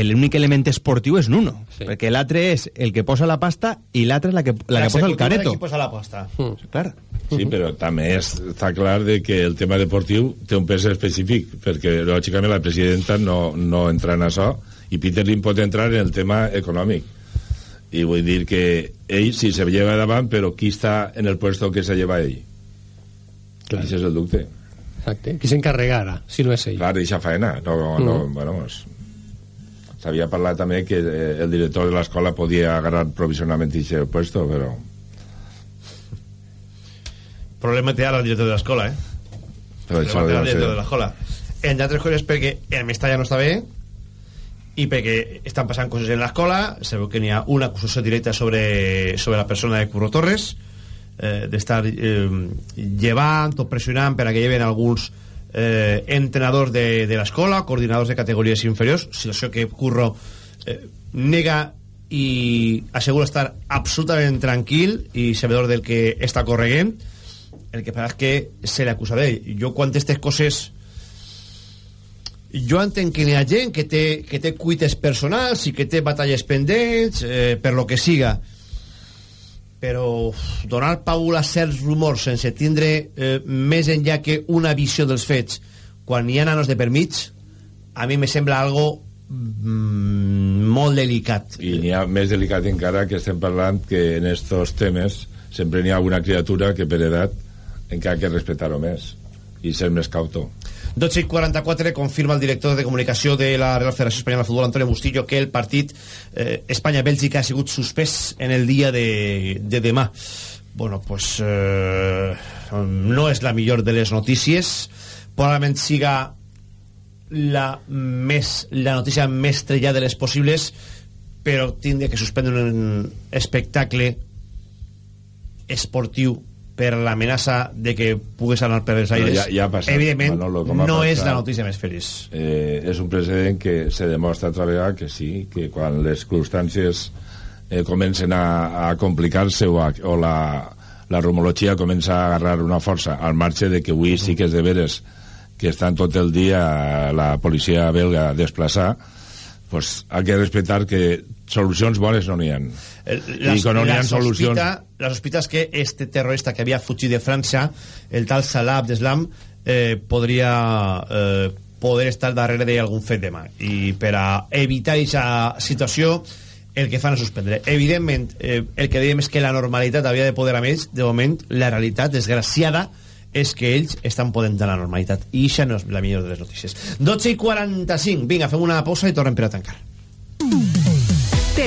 l'únic element esportiu és Nuno, sí. perquè l'altre és el que posa la pasta i l'altre és la que, la que posa el careto. posa la posta. Clar. Sí, però també és, està clar de que el tema deportiu té un pes específic, perquè lògicament la presidenta no, no entra en això i Peter Lim pot entrar en el tema econòmic. I vull dir que ell sí se lleva davant, però qui està en el puesto que se lleva ell? Clar. Això és el dubte. Exacte. Qui s'encarrega ara, si no és ell? Clar, deixa feina. No, no, Mm. bueno, S'havia parlat també que el director de l'escola podia agarrar provisionalment aquest puesto, però... Problema té ara el director de l'escola, eh? Però això Problema té el director de l'escola. Entre altres coses perquè el Mestalla no està bé i perquè estan passant coses en l'escola sabeu que n'hi ha una acusació directa sobre, sobre la persona de Curro Torres eh, d'estar eh, llevant o pressionant per a que lleven alguns eh, entrenadors de, de l'escola coordinadors de categories inferiors. Situació que Curro eh, nega i assegura estar absolutament tranquil i sabedor del que està correguent el que passa és que se l'acusa d'ell jo quan aquestes coses jo entenc que n'hi ha gent que té, que té cuites personals i que té batalles pendents eh, per lo que siga però donar paul a certs rumors sense tindre eh, més enllà que una visió dels fets quan hi ha nanos de per mig a mi me sembla algo mm, molt delicat. I n'hi ha més delicat encara que estem parlant que en estos temes sempre n'hi ha una criatura que per edat encara que respectar-ho més i ser més cauto 12 i 44 confirma el director de comunicació de la Real Federació Espanyola de Futbol Antonio Bustillo que el partit eh, Espanya-Bèlgica ha sigut suspès en el dia de, de demà. Bueno, pues eh, no és la millor de les notícies. Probablement siga la, més, la notícia més trellada de les possibles però tindre que suspendre un espectacle esportiu per l'amenaça de que pugues anar per Però aires ja, ja ha passat, evidentment Manolo, no és passat. la notícia més feliç eh, és un precedent que se demostra altra vegada que sí, que quan les circumstàncies eh, comencen a, a complicar-se o, a, o la, la rumologia comença a agarrar una força al marge de que avui sí que és de veres que estan tot el dia la policia belga a desplaçar pues ha que respectar que solucions bones no n'hi ha. I que no n'hi ha solucions. sospita, la sospita és que este terrorista que havia fugit de França el tal Salah Abdeslam eh, podria eh, poder estar darrere d'algun fet demà. I per a evitar aquesta situació el que fan és suspendre. Evidentment eh, el que dèiem és que la normalitat havia de poder amb ells de moment la realitat desgraciada és que ells estan podent a la normalitat. I això no és la millor de les notícies. 12 i 45, vinga, fem una pausa i tornem per a tancar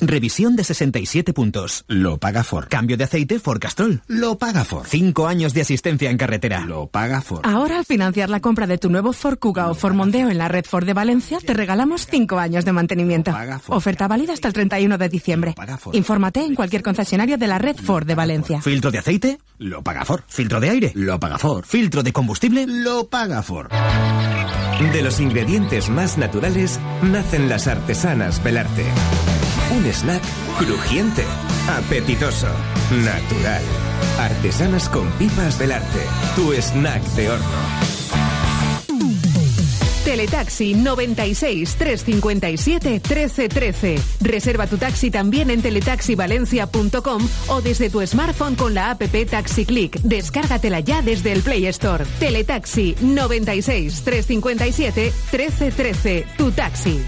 Revisión de 67 puntos. Lo paga Ford. Cambio de aceite Ford Castrol. Lo paga Ford. Cinco años de asistencia en carretera. Lo paga Ford. Ahora, al financiar la compra de tu nuevo Ford Kuga o Ford Mondeo en la red Ford de Valencia, te regalamos 5 años de mantenimiento. Oferta válida hasta el 31 de diciembre. Infórmate en cualquier concesionario de la red Ford de Valencia. ¿Filtro de aceite? Lo paga Ford. ¿Filtro de aire? Lo paga Ford. ¿Filtro de combustible? Lo paga Ford. De los ingredientes más naturales nacen las artesanas Belarte. Un snack crujiente, apetitoso, natural. Artesanas con pipas del arte. Tu snack de horno. Teletaxi 96 357 1313. Reserva tu taxi también en teletaxivalencia.com o desde tu smartphone con la app Taxi Click. Descárgatela ya desde el Play Store. Teletaxi 96 357 1313. Tu taxi.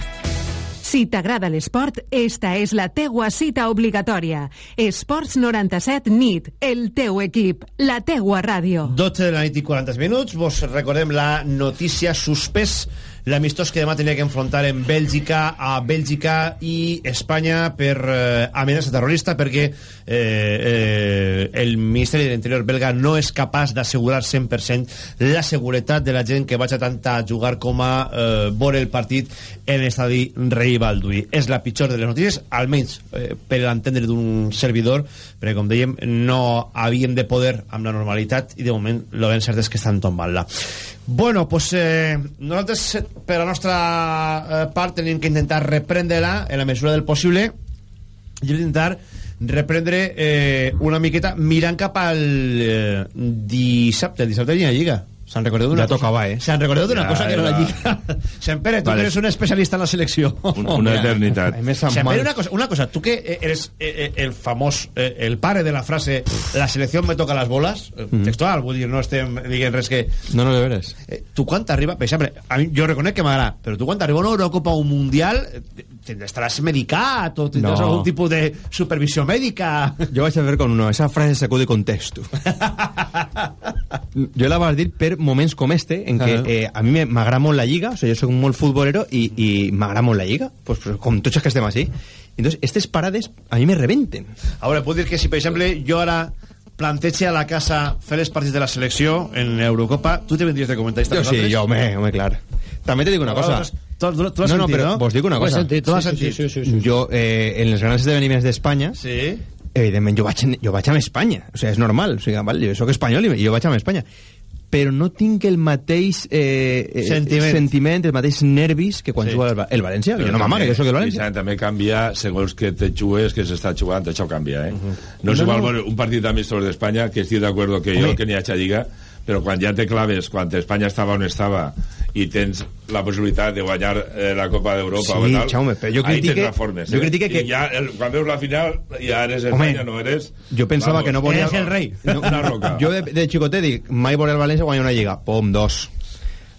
Si t'agrada l'esport, esta és la teua cita obligatòria. Esports 97 NIT, el teu equip, la teua ràdio. 12 de la nit i 40 minuts. Vos recordem la notícia suspès l'amistós que demà tenia que enfrontar en Bèlgica a Bèlgica i Espanya per eh, amenaça terrorista perquè eh, eh, el Ministeri de l'Interior belga no és capaç d'assegurar 100% la seguretat de la gent que vaig a tant a jugar com a eh, veure el partit en l'estadi Rei Balduí. És la pitjor de les notícies, almenys eh, per l'entendre d'un servidor, perquè com dèiem no havíem de poder amb la normalitat i de moment lo ben cert és que estan tombant-la. Bueno, pues eh, nosaltres per la nostra eh, part tenim que intentar reprendre-la en la mesura del possible. I intentar reprendre eh, una miqueta mirant cap al eh, dissabte, el dissabte hi ha Lliga Se'n recordeu d'una Ja cosa? tocava, eh? Se'n recordeu d'una Ja, cosa que era la. Lliga? Sempere, tu Vale. eres un especialista en la selecció. Un- una eternitat. Més Sempere, mal. una cosa, una cosa, tu que eh, eres eh, eh, el famós, eh, el pare de la frase la selecció me toca las bolas, eh, textual, vull dir, no estem dient res que... No, no, de veres. Tu quan t'arriba, per exemple, a mi, jo reconec que m'agrada, però tu quan t'arriba una Eurocopa o un Mundial, estaràs medicat o tindràs No. algun tipus de supervisió mèdica. Jo vaig a fer con uno, esa frase sacó de contexto. jo la vaig dir per moments com este, en què eh, a mi me- m'agrada molt la lliga, o sea, jo soc molt futbolero i, i m'agrada molt la lliga, pues, pues, com tots els que estem així. Entonces, estes parades a mi me rebenten. A veure, puc dir que si, per exemple, jo ara planteja a la casa fer els partits de la selecció en Eurocopa, tu te vendries de comentarista Jo sí, jo, home, home, clar. També te dic una cosa. Tu, tu, tu has no, no, sentit, però no? vos dic una cosa. sentit, Tu has sentit. sí, sí, sí, sí. Jo, eh, en els grans esdeveniments d'Espanya, Sí. evidentment, jo vaig, en- jo vaig amb Espanya. O sigui, és normal. O sigui, val, jo sóc espanyol i jo vaig amb Espanya. Però no tinc el mateix eh, eh, Sentiment. sentiment, els mateixos nervis que quan Sí. juga el, el València. Jo no m'amaga, jo sóc el València. Vicent, també canvia segons que te jugues que s'està jugant, això canvia, eh? No és No, igual no. un partit amistosos d'Espanya, que estic d'acord que jo, Home. que n'hi ha lliga, però quan ja te claves, quan Espanya estava on estava i tens la possibilitat de guanyar eh, la Copa d'Europa Sí, o tal, Jaume, però jo ahí critique- tens reformes, jo eh? critique que- I ja, el, quan veus la final, ja eres Home, Espanya, no eres... Jo pensava que no volia... Eres el rei. No, Una roca. Jo de, de xicotet dic, mai veuré el València guanyar una lliga. Pom, dos.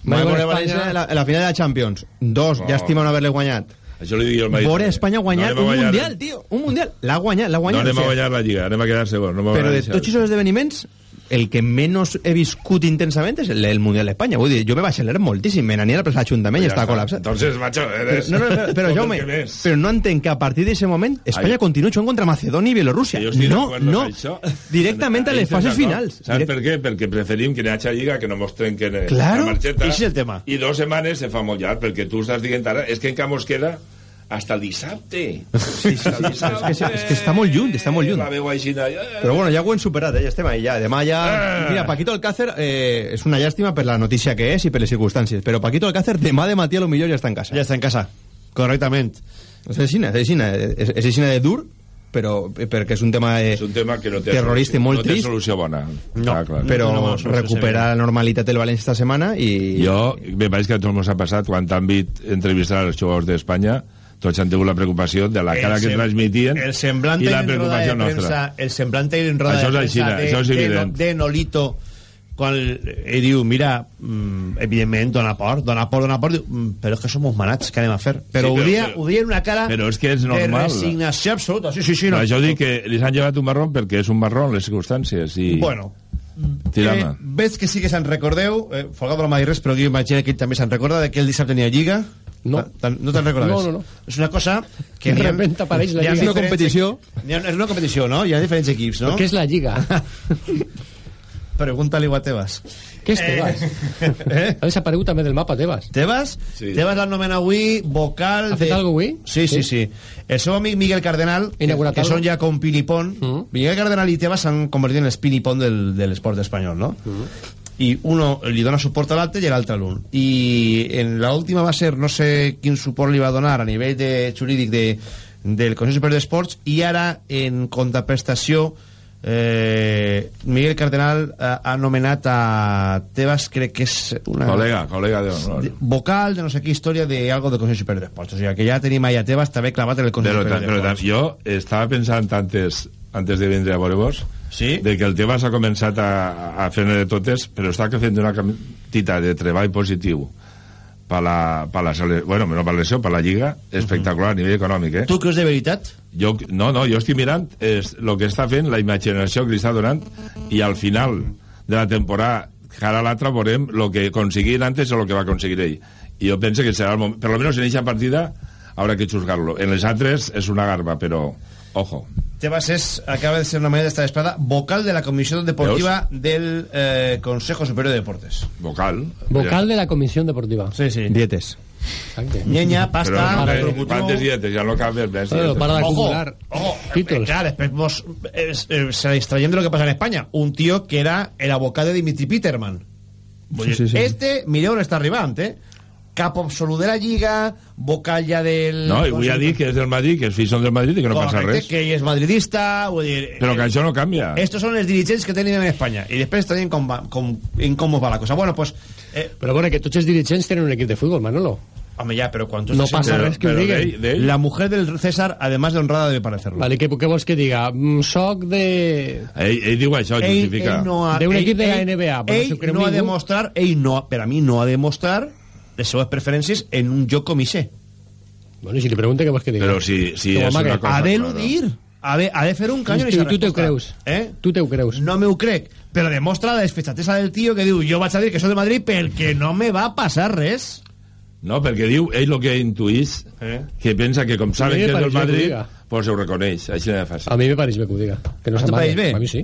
Mai Mai veuré el València en la, la final de la Champions. Dos, No. llàstima no haver-le guanyat. Això li dic jo al Madrid. Espanya guanyar No a un guanyar- mundial, tio. Un mundial. L'ha guanyat, l'ha No guanyat. anem a guanyar la Lliga, anem a quedar segons. No Però de tots aquests esdeveniments, el que menys he viscut intensament és el, el Mundial d'Espanya. Vull dir, jo me vaig acelerar moltíssim. Me n'anir a per l'Ajuntament i Ja està. col·lapsat. Entonces, macho, eres... Però, no, no, però, però Jaume, però no entenc que a partir d'aquest moment Espanya Ai. continua jugant contra Macedònia i Bielorússia. Estic No, no, això. directament a Ahí les fases finals. Saps Direct- per què? Perquè preferim que n'hi hagi lliga que no mos trenquen Claro, la marxeta. ese és el tema. I dos setmanes se fa molt llarg, perquè tu estàs dient ara, és que encara mos queda hasta el dissabte. Sí, sí, sí, és, que, és que està molt lluny, està molt lluny. La veu així... Eh, Però bueno, ja ho hem superat, eh? ja estem ahí, ja. Demà ja... Ah. Mira, Paquito Alcácer eh, és una llàstima per la notícia que és i per les circumstàncies, però Paquito Alcácer demà de matí a lo millor ja està en casa. Ja està en casa, correctament. És aixina, és aixina, és, és aixina de dur, però perquè és un tema, eh, És un tema que no té, terrorista solució, molt no té trist, solució bona. No, Està clar. però No, no, no, no, recuperar la normalitat del València esta setmana i... Jo, me pareix que a tots ens ha passat quan t'han vist entrevistar als jugadors d'Espanya tots han tingut la preocupació de la cara El que sem- transmitien el semblant i la preocupació de nostra. premsa, el semblant en roda Això és de premsa de, això és de, evident. de Nolito quan ell diu, mira, mm, evidentment dona por, dona por, dona por, diu, mm, però és que som uns manats, què anem a fer? Però, Sí, ho, però- dia, però- ho dia en una cara però és que és de normal. resignació absoluta. Sí, sí, sí. No. això dic que li han llevat un marrón perquè és un marrón les circumstàncies i... Bueno. Eh, veig que sí que se'n recordeu, eh, no m'ha dit res, però jo imagino que ell també se'n recorda de que el dissabte ha Lliga. No. No te'n recordes? No, no, no. És una cosa que... De repente apareix la Lliga. És una competició. ha- És una competició, no? Hi ha diferents equips, no? Què és la Lliga? Pregúntale a Tebas. Què és Tebas? Eh? Ha desaparegut també del mapa, Tebas. Tebas? Sí. Tebas l'anomena avui vocal... Ha fet alguna avui? Sí, sí, sí, Sí. El seu amic Miguel Cardenal, que, que són ja com pon, Mm. Miguel Cardenal i Tebas s'han convertit en el pon del, de l'esport espanyol, no? I uno li dona suport a l'altre i l'altre a l'un. I en l'última va ser no sé quin suport li va donar a nivell de, jurídic de, del Consell Superior d'Esports i ara en contraprestació eh, Miguel Cardenal ha, ha nomenat a Tebas crec que és una Colega, colega de honor. de- vocal de no sé qué historia de algo del Consell Superior d'Esports. O sigui que ja tenim ahí a Tebas també clavat en el Consell Però, Superior però, d'Esports. Jo estava pensant antes, antes de vindre a veure-vos sí? de que el Tebas ha començat a, a fer de totes, però està fent una quantitat de treball positiu per la, per la, sele- bueno, no per la lesió, per la Lliga, espectacular a nivell econòmic, eh? tu creus de veritat? Jo, no, no, jo estic mirant és el que està fent, la imaginació que li està donant, i al final de la temporada, que ara l'altra veurem el que aconseguir antes o el que va aconseguir ell. I jo penso que serà el moment, per lo menos en aquesta partida haurà que juzgar-lo. En les altres és una garba, però, ojo. Tebas es, acaba de ser una manera esta espada vocal de la Comisión Deportiva del eh, Consejo Superior de Deportes. Vocal. Vocal de la Comisión Deportiva. Sí, sí. Dietes. Ñeña, pasta, Però, quantes dietes? Ja no cal més. més Claro, dietes. para de acumular ojo, eh, títulos. claro, después vos, eh, eh, se extrayendo lo que pasa en España. Un tío que era el abogado de Dimitri Peterman. Vull dir, sí, sí. Este, mireu on està arribant, eh? Capo absolut de la Lliga, vocal ja del... No, i vull a dir que és del Madrid, que els fills són del Madrid i que no passa Correcte, res. que ell és madridista, vull dir... Però que això no canvia. Estos son els dirigents que tenim en Espanya. I després tenim com, va, com, en com va la cosa. Bueno, pues... Eh, Però bueno, que tots els dirigents tenen un equip de futbol, Manolo. home, ya, pero cuando... No pasa res que ho diguen. La mujer del César, además de honrada, debe parecerlo. Vale, què, què vols que diga? Mm, soc de... Ell, ell diu això, Ell, justifica. ell no ha, D'un ell- equip de la ell- NBA, no Ell ha de mostrar, ell no, per a mi no ha de mostrar les seues preferències en un joc com ixe. Bueno, i si li pregunta què vols que diga? Però si, si és una cosa... Ha clara. d'eludir. Ha de, ha de fer un canyo en Tu- esa tu te ho resposta. creus? Eh? Tu te ho creus? No me ho crec, però demostra la desfechatesa del tio que diu jo vaig a dir que soc de Madrid perquè no me va passar res. No, perquè diu ell el que intuís, Eh? que pensa que com saben que és del Madrid, pues ho reconeix, així de fàcil. A mi me pareix bé que ho diga. Que no ¿A tu s'amague. pareix bé? A mi sí.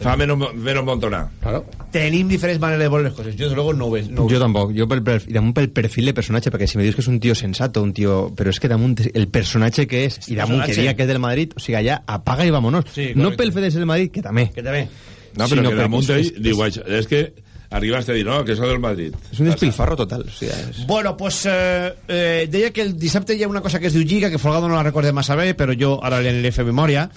Fa menos, menos montonar. Claro. Tenim diferents maneres de veure les coses. Jo, desde luego, no ho veig. No ho veig. tampoco, yo pel, pel, damunt pel perfil de personaje, porque si me dices que es un tío sensato, un tío, pero es que damunt el personaje que es, y damunt que diga que es del Madrid, o sea, ya apaga y vámonos. Sí, no pel fet de ser del Madrid, que també. Que també. No, Sí, però no, que però damunt és- ell és- diu. És que arribaste a dir, no, que soc del Madrid. Es un despilfarro total, o sea, es... Bueno, pues eh, eh, deia que el dissabte hi ha una cosa que es diu Lliga, que Folgado no la recorde massa bé, però jo ara li li he fet memòria.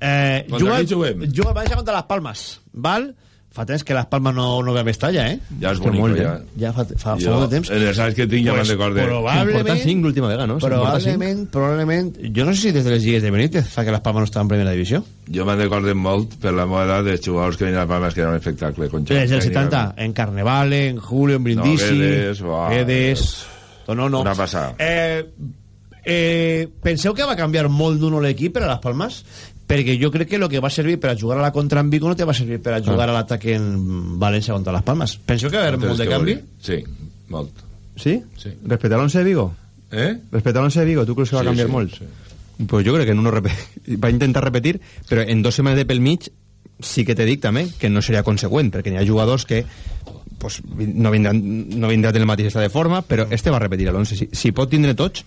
Eh, Contra juga, qui juguem? juga València contra les Palmes, val? Fa temps que les Palmes no, no ve a Mestalla, eh? Ja és bonic, molt, ja. Ja fa, fa, fa Jo, molt de temps. els anys que tinc ja me'n recorde. probablement, cinc l'última vegada, no? Probablement, probablement, jo no sé si des de les lligues de Benítez fa que les Palmes no estan en primera divisió. Jo me'n recorde molt per la meva edat de jugadors que venien a Palmas que era un espectacle. Con Des del Xavi, 70, en Carnevale, en Julio, en Brindisi, No, Guedes, buah, Guedes, no, no. Una passada. Eh, eh, penseu que va canviar molt d'un l'equip per a les Palmes? Perquè jo crec que el que va servir per a jugar a la contra en Vigo no te va servir per a jugar a l'atac en València contra les Palmes. Penseu que va haver molt de canvi? Sí, molt. ¿Sí? Sí. Respecte a l'once de Vigo? Eh? Respecte a l'once de Vigo, tu creus que va Sí, canviar sí, molt? sí. Pues jo crec que en uno rep... va intentar repetir, però en dos setmanes de pel mig sí que te dic també que no seria conseqüent, perquè n'hi ha jugadors que pues, no vindran, no vindran del mateix estat de forma, però este va repetir a l'11. Si, si pot tindre tots,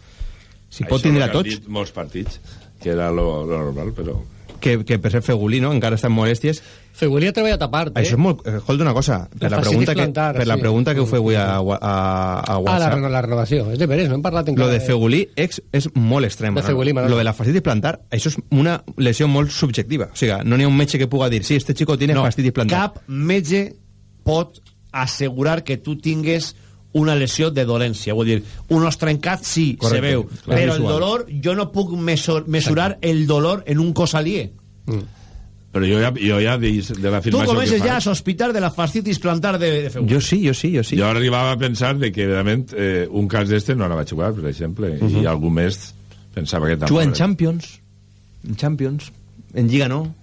si pot Això tindre ho a tots, molts partits, que era lo, lo normal, però... que, que per ser Fegulí, no? encara està en molèsties, Fegulí ha treballat a part, eh? Això és molt... Eh, Escolta una cosa, per la, pregunta que, per la sí. pregunta que ho feu avui a, a, a, a Ah, la, WhatsApp, la renovació. És de veres, no hem parlat lo encara. de Fegulí és, és molt extrem. De. Fegulí. Lo de la fascitis plantar, això és una lesió molt subjectiva. O sigui, no n'hi ha un metge que puga dir, sí, este chico tiene No, fascitis plantar. cap metge pot assegurar que tu tingues una lesió de dolència. Vull dir, unos trencats sí, Correcte, se veu, clar. però el Visual. dolor, jo no puc mesur, mesurar el dolor en un cos alié. Però jo ja, jo ja de, de Tu l'afirmació comences que ja a sospitar de la fascitis plantar de, de febrer. Jo sí, jo sí, jo sí. jo arribava a pensar de que realment eh, un cas d'este no anava a jugar, per exemple, uh -huh. i algú més pensava que Juga en. Champions, en Champions, en Lliga no.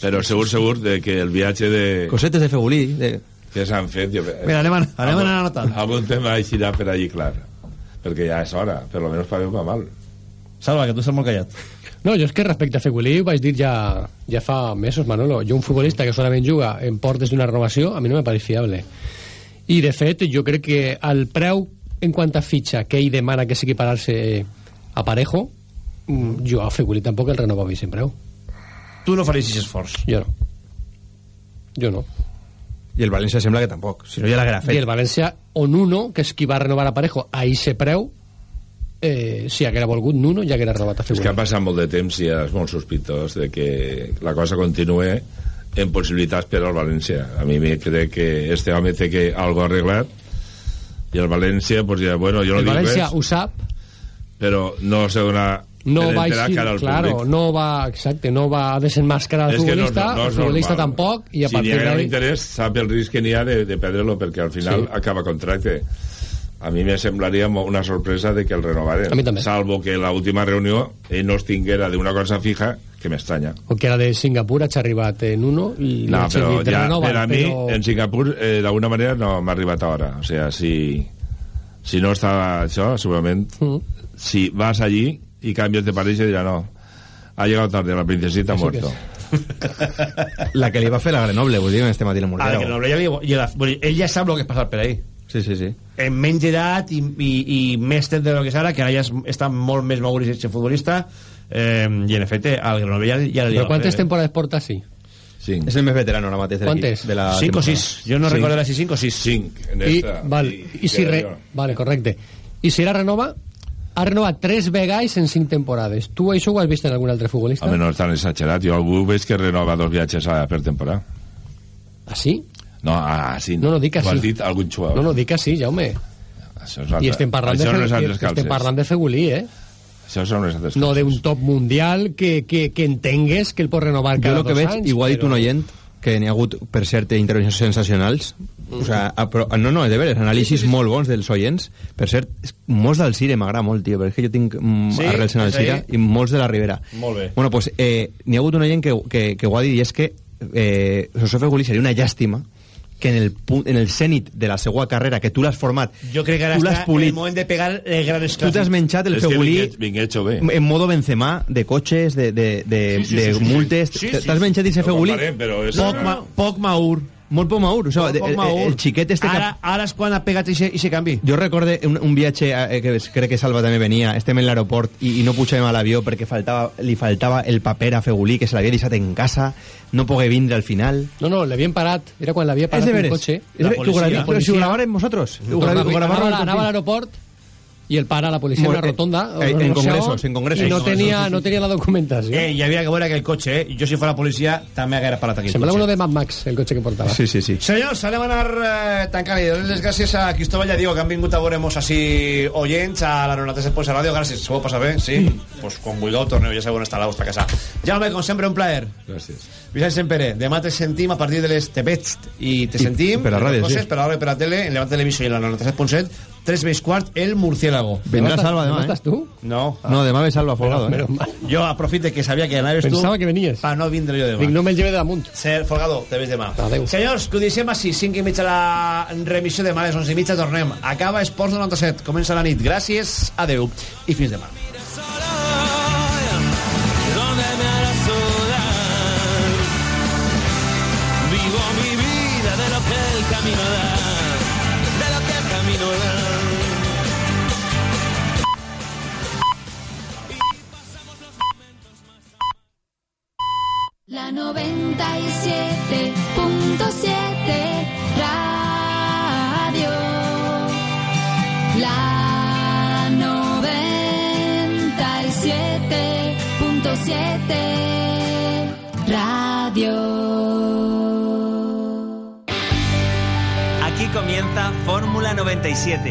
Però segur, segur de que el viatge de, Cosetes de Fegulí, de... que s'han fet... Jo, Mira, anem, a- anem a anar anotant. Algun tema aixirà per allí, clar. Perquè ja és hora, per lo menos pagueu pa mal. Salva, que tu estàs molt callat. No, jo és que respecte a Fegulí ho vaig dir ja, ja fa mesos, Manolo. Jo un futbolista que solament juga en portes d'una renovació, a mi no me pareix fiable. I, de fet, jo crec que el preu en quant a fitxa que ell demana que sigui parar-se a Parejo, mm, jo a Fegulí tampoc el renovava sin preu. Tu no faries aquest esforç. Jo no. Jo no. I el València sembla que tampoc. Si no, ja l'haguera I fet. el València, on uno, que és qui va renovar a Parejo, a ese preu, eh, si haguera volgut Nuno ja haguera robat a És que ha passat molt de temps i és molt sospitós de que la cosa continue en possibilitats per al València. A mi me crec que este home té que algo arreglar i el València, pues ja, bueno, jo no el dic València res, ho sap però no se dona no va així, claro, públic. no va, exacte, no va desenmascarar el que no- futbolista, no és el futbolista normal. tampoc, i a si partir ha un d'ahí... interès, sap el risc que n'hi ha de, de perdre-lo, perquè al final Sí. acaba contracte. A mi me semblaria una sorpresa de que el renovaren. A mi també. Salvo que la última reunió ell no es tinguera d'una cosa fija, que m'estranya. O que era de Singapur, ha arribat en uno i No, però ja, renovar, per a mi, però... en Singapur, eh, d'alguna manera no m'ha arribat a hora. O sea, si, si no estava això, segurament, Mm. si vas allí y cambias de país, dirà no, ha llegado tarde, la princesita ha muerto. La que li va fer la Grenoble, vull dir, en este matí no, ja li, i la, dir, ell ja sap el que és passar per ahí. Sí, sí, sí. En menys edat i, i, i més temps de lo que és ara, que ara ja és, està molt més madur i ser futbolista, eh, i en efecte, al Grenoble ja, ja li Però quantes temporades porta així? Cinc. És el més veterano ara mateix Quantes? de la Cinc o sis. Jo no Cinc. recordaré si cinc o sis. Cinc, en I, esta. val, i, si re, vale, correcte. I si ara renova, ha renovat tres vegades en cinc temporades. Tu això ho has vist en algun altre futbolista? Home, no és tan exagerat. Jo algú veig que renova dos viatges a, per temporada. Ah, sí? No, ah, sí. No, no, dic que Ho has sí. dit algun jugador. No, no, dic que sí, Jaume. Això és altre. I estem parlant, Això de, no és altres estem parlant de Fegulí, eh? Això són les altres No d'un top mundial que, que, que entengues que el pot renovar Jo cada el que dos veig, anys. igual ha dit però- un oient, que n'hi ha hagut, per cert, intervencions sensacionals. O sea, a, però, no, no, de veres, anàlisis molt bons dels oients. Per cert, molts del Cire m'agrada molt, tio, perquè jo tinc mm, Sí? arrels en el? Cire i molts de la Ribera. Molt bé. Bueno, pues, eh, n'hi ha hagut un oient que, que, que ho ha dit i és que eh, José Fegulí seria una llàstima que en el, punt, en el cènit de la seva carrera, que tu l'has format, Jo crec que ara tu està l'has polit, el moment de pegar el gran tu esclat. t'has menjat el bé. en modo Benzema, de cotxes, de, de, de, Sí, sí, de sí, sí, multes... sí, sí, T'has sí. menjat i se és- Poc, ma, poc maur. Molt poc maur. O sigui, Poc, el, poc el, maur. el xiquet este que... Ara, ara és quan ha pegat i canvi. Jo recorde un, un viatge eh, que crec que Salva també venia, estem en l'aeroport i, i no pugem a l'avió perquè faltava, li faltava el paper a Fegulí, que se l'havia deixat en casa, no pogué vindre al final. No, no, l'havien parat. Era quan l'havia parat veres. cotxe. És veres, que ho gravi- però si ho gravàrem vosaltres. Ho gravi- ho Anava, anava, a l'aeroport i el para la policia en una rotonda eh, en no sé en no En congressos, tenia, sí, sí. no tenia la documentació Eh, hi havia que veure aquell cotxe, eh? Jo, si fos la policia, també haguera parat semblava cotxe. uno de Mad Max el cotxe que portava Sí, sí, sí. Senyors, anem a anar eh, tancant i donem les gràcies a Cristóbal i a Diego que han vingut a veure-nos així oients a la 97 Pols Ràdio. Gràcies, s'ho vau passar bé? Sí? pues quan vulgueu torneu, ja sabeu on està la vostra casa. Jaume, com sempre, un plaer. Gràcies. Vicent Sempere, demà te sentim a partir de les... Te veig i te I sentim. per la ràdio, coses, sí. Per la ràdio, per la tele, en Levante Televisió i en la 97.7, 3 més quart, el Murciélago. Vindrà Salva demà, estàs eh? tu? No. No, demà ve Salva Folgado, eh? Jo aprofite que sabia que anaves tu Pensava que venies. per no vindre jo demà. Dic, no me'l lleve damunt. Ser Folgado, te veig demà. Adéu. Senyors, que ho deixem així, 5 i mitja la remissió demà, a les 11 i mitja tornem. Acaba Esports 97, comença la nit. Gràcies, adeu i fins demà. 97.7 Radio. La 97.7 Radio. Aquí comienza Fórmula 97.